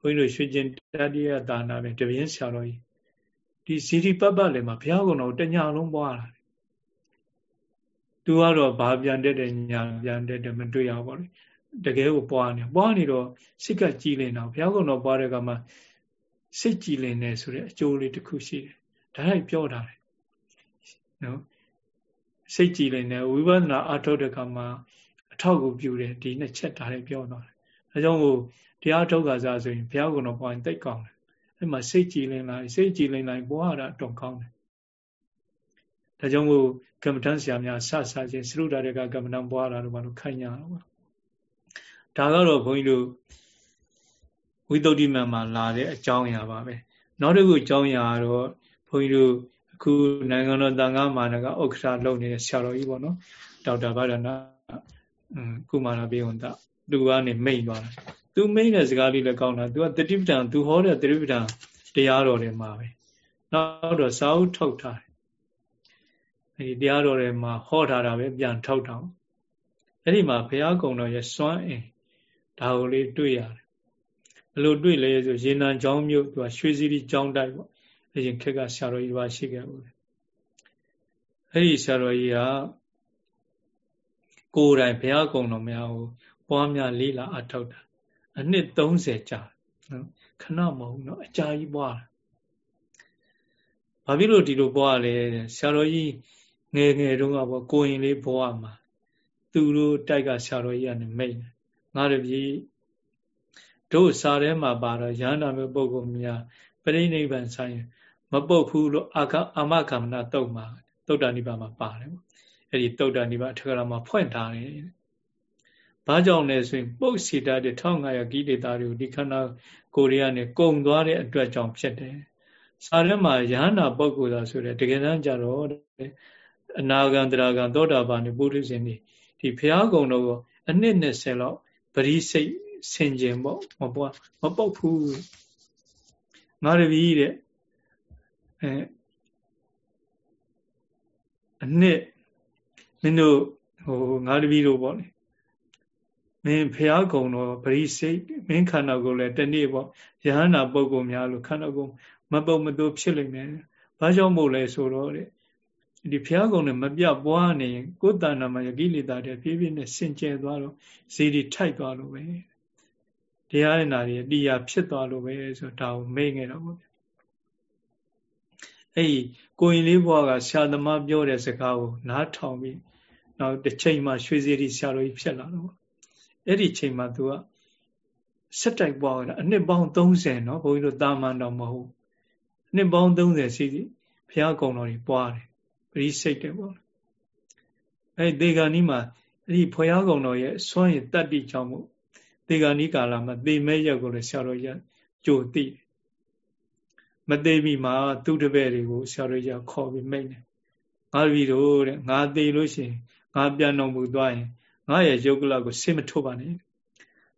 Speaker 1: ဘုန်းကြီးတို့ရွှေကျင်တတိယဒါနာနဲ့တပင်းဆရာတော်ကြီးဒီဇီတိပပ္ပလည်းမှာဘုရားကုံတော်တညာလုံးပွားလာတယ်သူကတော့ဘာပြန်တက်တဲ့ညာပြန်တက်တယ်မတွေ့ရပါဘူး တကယ်ကိုပွားနေပွားနေတော့စိတ်ကကြည်လင်တော့ဘုရားကုံတော်ပွားတဲ့ကမှာစိတ်ကြည်လင်နေဆိုတဲ့အကျိုးလေးတစ်ခုရှိတယ်ဒါလိုက်ပြောတာတယ်နော်စိတ်ကြည်လင်နေဝိပဿနာအထုတ်တဲ့ကမှာအထောက်ကိုပြုတယ်ဒီနှစ်ချက်ဒါလိုက်ပြောသွားတယ်အဲကြောင့်ကိုတရားထုတ်ကစားဆိုရင်ဘုရားကုံတော်ပွားရင်တိတ်ကောင်းတယ်အဲ့မှာစိတ်ကြည်လင်လာစိတ်ကြည်လင်လာပွားတာတော့ကောင်းတယ်ဒါကြောင့်ကိုကမ္မဋ္ဌာန်းဆရာများဆဆချင်းသရုဒ္ဓရကကမ္မဋ္ဌာန်းပွားတာတော့ဘာလို့ခိုင်းကြတော့ ဒါကတော့ဘုန်းကြီးတို့ဝိသုဒ္ဓိမံမှာလာတဲ့အကြောင်းအရာပါပဲနောက်တစ်ခုအကြောင်းအရာကတော့ဘုန်းကြီးတို့အခုနိုင်ငံတော်တန်ခါမာနကဥက္ကဋ္ဌလုပ်နေတဲ့ဆရာတော်ကြီးပေါ့နော်ဒေါက်တာဗဒနာကုမာရဘေဝန္တသူကနေမိတ်သွားတယ်သူမိတ်တဲ့စကားလေးလည်းကောင်းတာသူကတတိပဒံသူဟောတဲ့တတိပဒံတရားတော်တွေမှာပဲနောက်တော့စာအုပ်ထုတ်ထားတယ်အဲဒီတရားတော်တွေမှာဟောထားတာပဲပြန်ထုတ်ထားအဲ့ဒီမှာဘုရားကုံတော်ရဲ့စွမ်းအင် ဒါကိုလေးတွေ့ရတယ်ဘလို့တွေ့လဲဆိုရေနံချောင်းမြို့သူကရွှေစီရီချောင်းတိုက်ပေါ့အရင်ခက်ကဆရာတော်ကြီးပါရှိခဲ့ဘူးအဲ့ဒီဆရာတော်ကြီးကကိုယ်တိုင်ဘုရားကုံတော်များကိုပွားများလေးလာအထောက်တာအနှစ်30ကြာနော်ခဏမဟုတ်နော်အကြာကြီးပွားတာဘာဖြစ်လို့ဒီလိုပွားလဲဆရာတော်ကြီးငယ်ငယ်တုန်းကပေါ့ကိုရင်လေးပွားမှာသူတို့တိုက်ကဆရာတော်ကြီးကနေမိတ် ငါတပည့်တို့စာထဲမှာပါတော့ရဟန္တာမျိုးပုဂ္ဂိုလ်များပြိဋိဘံဆိုင်မပုတ်ဘူးလို့အာကအာမကမ္မနာတုတ်မှာတုတ်တာနိဗ္ဗာန်မှာပါတယ်ပေါ့အဲ့ဒီတုတ်တာနိဗ္ဗာန်အထက်ကရာမှာဖွင့်ထားတယ်ဘာကြောင့်လဲဆိုရင်ပုတ်စီတတ်တဲ့1500ကိလေသာတွေကိုဒီခန္ဓာကိုယ်တွေကနေကုံသွားတဲ့အတွက်ကြောင့်ဖြစ်တယ်စာထဲမှာယဟန္တာပုဂ္ဂိုလ်သာဆိုတဲ့တကယ်တမ်းကျတော့အနာဂံတရာဂံသောတာပန်ပုရိသေနေဒီဘုရားကုံတော်ကိုအနှစ်20လောက်ပ ရိစိတ်ဆင်ကျင်ပေါ့မပွားမပုတ်ဘူးငါတပည့်တဲ့အဲအနှစ်မင်းတို့ဟိုငါတပည့်တို့ပေါ့လေမင်းဖះကုံတော့ပရိစိတ်မင်းခန္ဓာကိုယ်လည်းတနေ့ပေါ့ယဟန္တာပုဂ္ဂိုလ်များလို့ခန္ဓာကိုယ်မပုတ်မသို့ဖြစ်လိမ့်မယ်။ဘာကြောင့်မို့လဲဆိုတော့တဲ့ ဒီဖះကုံနဲ့မပြပွားနေရင်ကိုယ်တဏ္ဍာမှာယကိလေသာတွေပြည့်ပြည့်နဲ့စင်ကြယ်သွားတော့ဇီဒီထိုက်သွားလို့ပဲ။တရားရနာတွေတရားဖြစ်သွားလို့ပဲဆိုတော့ဒါကိုမေ့ခဲ့တော့ပေါ့အဲ့ဒီကိုရင်လေးဘွားကဆရာသမားပြောတဲ့စကားကိုနားထောင်ပြီးနောက်တစ်ချိန်မှရွှေစီရီဆရာတော်ကြီးဖြစ်လာတော့အဲ့ဒီချိန်မှာသူကစက်တိုက်ပွားတာအနှစ်ပေါင်း30နော်ဘုန်းကြီးတို့တာမန်တော်မဟုတ်အနှစ်ပေါင်း30စီစီဘုရားကုံတော်ကြီးပွားတယ် ပရိစိတ်တယ်ပေါ့အဲ့ဒီဒေဂာနီမှာအဲ့ဒီဘုရားကုံတော်ရဲ့စွန့်ရတတ္တိကြောင့်မို့ဒေဂာနီကာလမှာသေမဲ့ရက်ကိုလည်းဆရာတော်ကြီးကြိုသိတယ်မသေးပြီမှာသူ့တပည့်တွေကိုဆရာတော်ကြီးခေါ်ပြီးမိတ်တယ်ငါပြီတို့တဲ့ငါသေးလို့ရှိရင်ငါပြန်တော်မူသွားရင်ငါရဲ့ယုတ်ကလကိုစိမထုတ်ပါနဲ့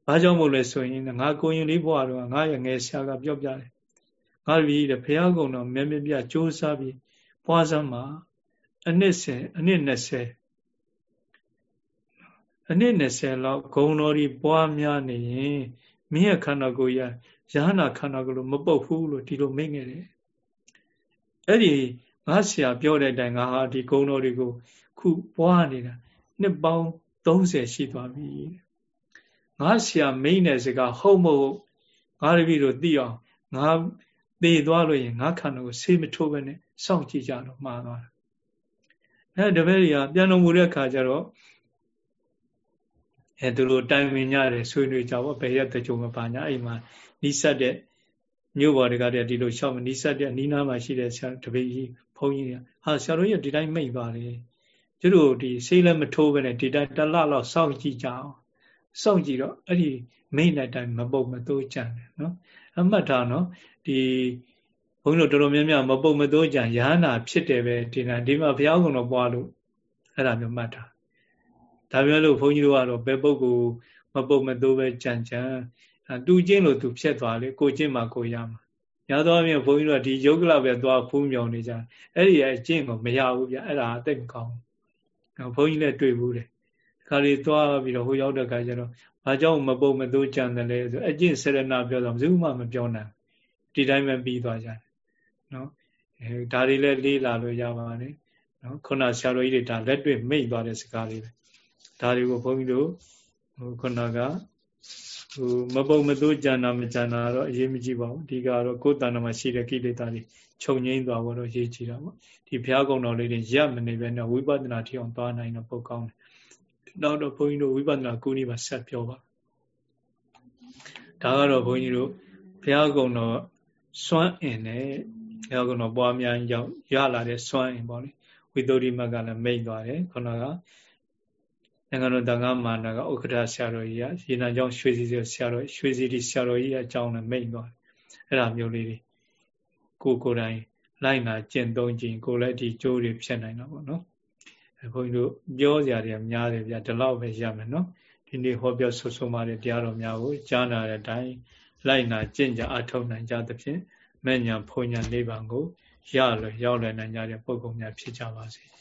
Speaker 1: ဘာကြောင့်မို့လဲဆိုရင်ငါကိုရင်လေးဘွားတော့ငါရဲ့ငယ်ဆရာကပြောပြတယ်ငါပြီတဲ့ဘုရားကုံတော်မြဲမြဲပြစူးစားပြီးပွားစမ်းမှာ အနှစ်ဆယ်အနှစ်20အနှစ်20လောက်ဂုံတော်ဒီပွားများနေရင်မင်းရဲ့ခန္ဓာကိုယ်ရရဟနာခန္ဓာကိုယ်လိုမပုတ်ဘူးလို့ဒီလိုမိတ်နေတယ်အဲ့ဒီငါဆရာပြောတဲ့အတိုင်းငါဟာဒီဂုံတော်တွေကို ခုပွားနေတာနှစ်ပေါင်း30ရှိသွားပြီငါဆရာမိတ်တဲ့စကားဟုတ်မဟုတ်ငါတပည့်တို့သိအောင်ငါသေသွားလို့ရင်ငါခန္ဓာကိုဆေးမထိုးဘဲနဲ့စောင့်ကြည့်ကြတော့မှားသွားတာ အဲတပည့်တွေကပြန်တော်မူတဲ့အခါကျတော့အဲသူတို့တိုင်ပင်ကြတယ်ဆွေးနွေးကြပေါ့ဘယ်ရက်တကြုံမပါညာအိမ်မှာနီးစပ်တဲ့မြို့ပေါ်တွေကတည်းကဒီလိုရှောက်မနီးစပ်တဲ့နီးနားမှာရှိတဲ့ဆရာတပည့်ကြီးဘုန်းကြီးဟာဆရာတို့ရဒီတိုင်းမိတ်ပါလေကျတို့ဒီဆေးလည်းမထိုးဘဲနဲ့ဒီတိုင်းတလလောက်စောင့်ကြည့်ကြအောင်စောင့်ကြည့်တော့အဲ့ဒီမိတ်လိုက်တိုင်းမပုတ်မသိုးကြံတယ်နော်အမှတ်ထားနော်ဒီ ဘုန်းကြီးတို့တော်တော်များများမပုတ်မသိုးကြံရဟနာဖြစ်တယ်ပဲဒီနေ့ဒီမှာဘုရားကုံတော်ပွားလို့အဲ့ဒါမျိုးမှတ်ထားဒါပြောလို့ဘုန်းကြီးတို့ကတော့ဘယ်ပုဂ္ဂိုလ်မပုတ်မသိုးပဲကြံကြံတူချင်းလို့သူဖြစ်သွားလေကိုချင်းမှကိုရမှာညာတော့မြင်ဘုန်းကြီးတို့ကဒီယုတ်ကလပဲသွားဖူးမြောင်နေကြအဲ့ဒီအကျင့်ကိုမရဘူးဗျအဲ့ဒါအသိမကောင်းဘုန်းကြီးလည်းတွေ့ဘူးတယ်ခါလေးသွားပြီးတော့ဟိုရောက်တဲ့ခါကျတော့ဘာကြောင့်မပုတ်မသိုးကြံတယ်လဲဆိုအကျင့်စေရနာပြောတော့ဘယ်သူမှမပြောနိုင်ဒီတိုင်းပဲပြီးသွားကြတယ် နော်အဲဒါတွေလည်းလေးလာလို့ရပါတယ်နော်ခုနဆရာတော်ကြီးတွေဒါလက်တွေ့မိတ်သွားတဲ့စကားလေးပဲဒါတွေကိုဘုန်းကြီးတို့ဟိုခုနကဟိုမပုတ်မသိုးကြံတာမကြံတာတော့အရေးမကြီးပါဘူးဒီကတော့ကိုယ်တဏ္ဍမှာရှိတဲ့ကိလေသာတွေချုပ်ငိမ့်သွားဖို့တော့ရေးကြည့်တာပေါ့ဒီဘုရားကုံတော်လေးတွေရပ်မနေပဲနဲ့ဝိပဿနာထီအောင်သွားနိုင်တော့ပုတ်ကောင်းတယ်နောက်တော့ဘုန်းကြီးတို့ဝိပဿနာကုနီးမှာဆက်ပြောပါဒါကတော့ဘုန်းကြီးတို့ဘုရားကုံတော်စွမ်းအင်နဲ့ ဘုရားကုံတော်ပွားများရောက်ရလာတဲ့စွမ်းအင်ပေါ့လေဝိသုဒ္ဓိမကလည်းမိတ်သွားတယ်ခုနကနိုင်ငံတော်တန်ခါမာနာကဥက္ကဋ္ဌဆရာတော်ကြီးကရေနံကျောင်းရွှေစီဆရာတော်ရွှေစီဒီဆရာတော်ကြီးအကြောင်းလည်းမိတ်သွားတယ်အဲ့ဒါမျိုးလေးတွေကိုကိုယ်တိုင်လိုက်နာကျင့်သုံးခြင်းကိုလည်းဒီကျိုးတွေဖြစ်နိုင်တာပေါ့နော်အဲဘုန်းကြီးတို့ပြောစရာတွေများတယ်ဗျဒီလောက်ပဲရမယ်နော်ဒီနေ့ဟောပြောဆွဆုံးပါတဲ့တရားတော်များကိုကြားနာတဲ့အတိုင်းလိုက်နာကျင့်ကြအထောက်နိုင်ကြသဖြင့် မဲ့ညာဖုန်ညာလေးပါကိုရလွယ်ရောက်လွယ်နိုင်ကြတဲ့ပုဂ္ဂိုလ်များဖြစ်ကြပါစေ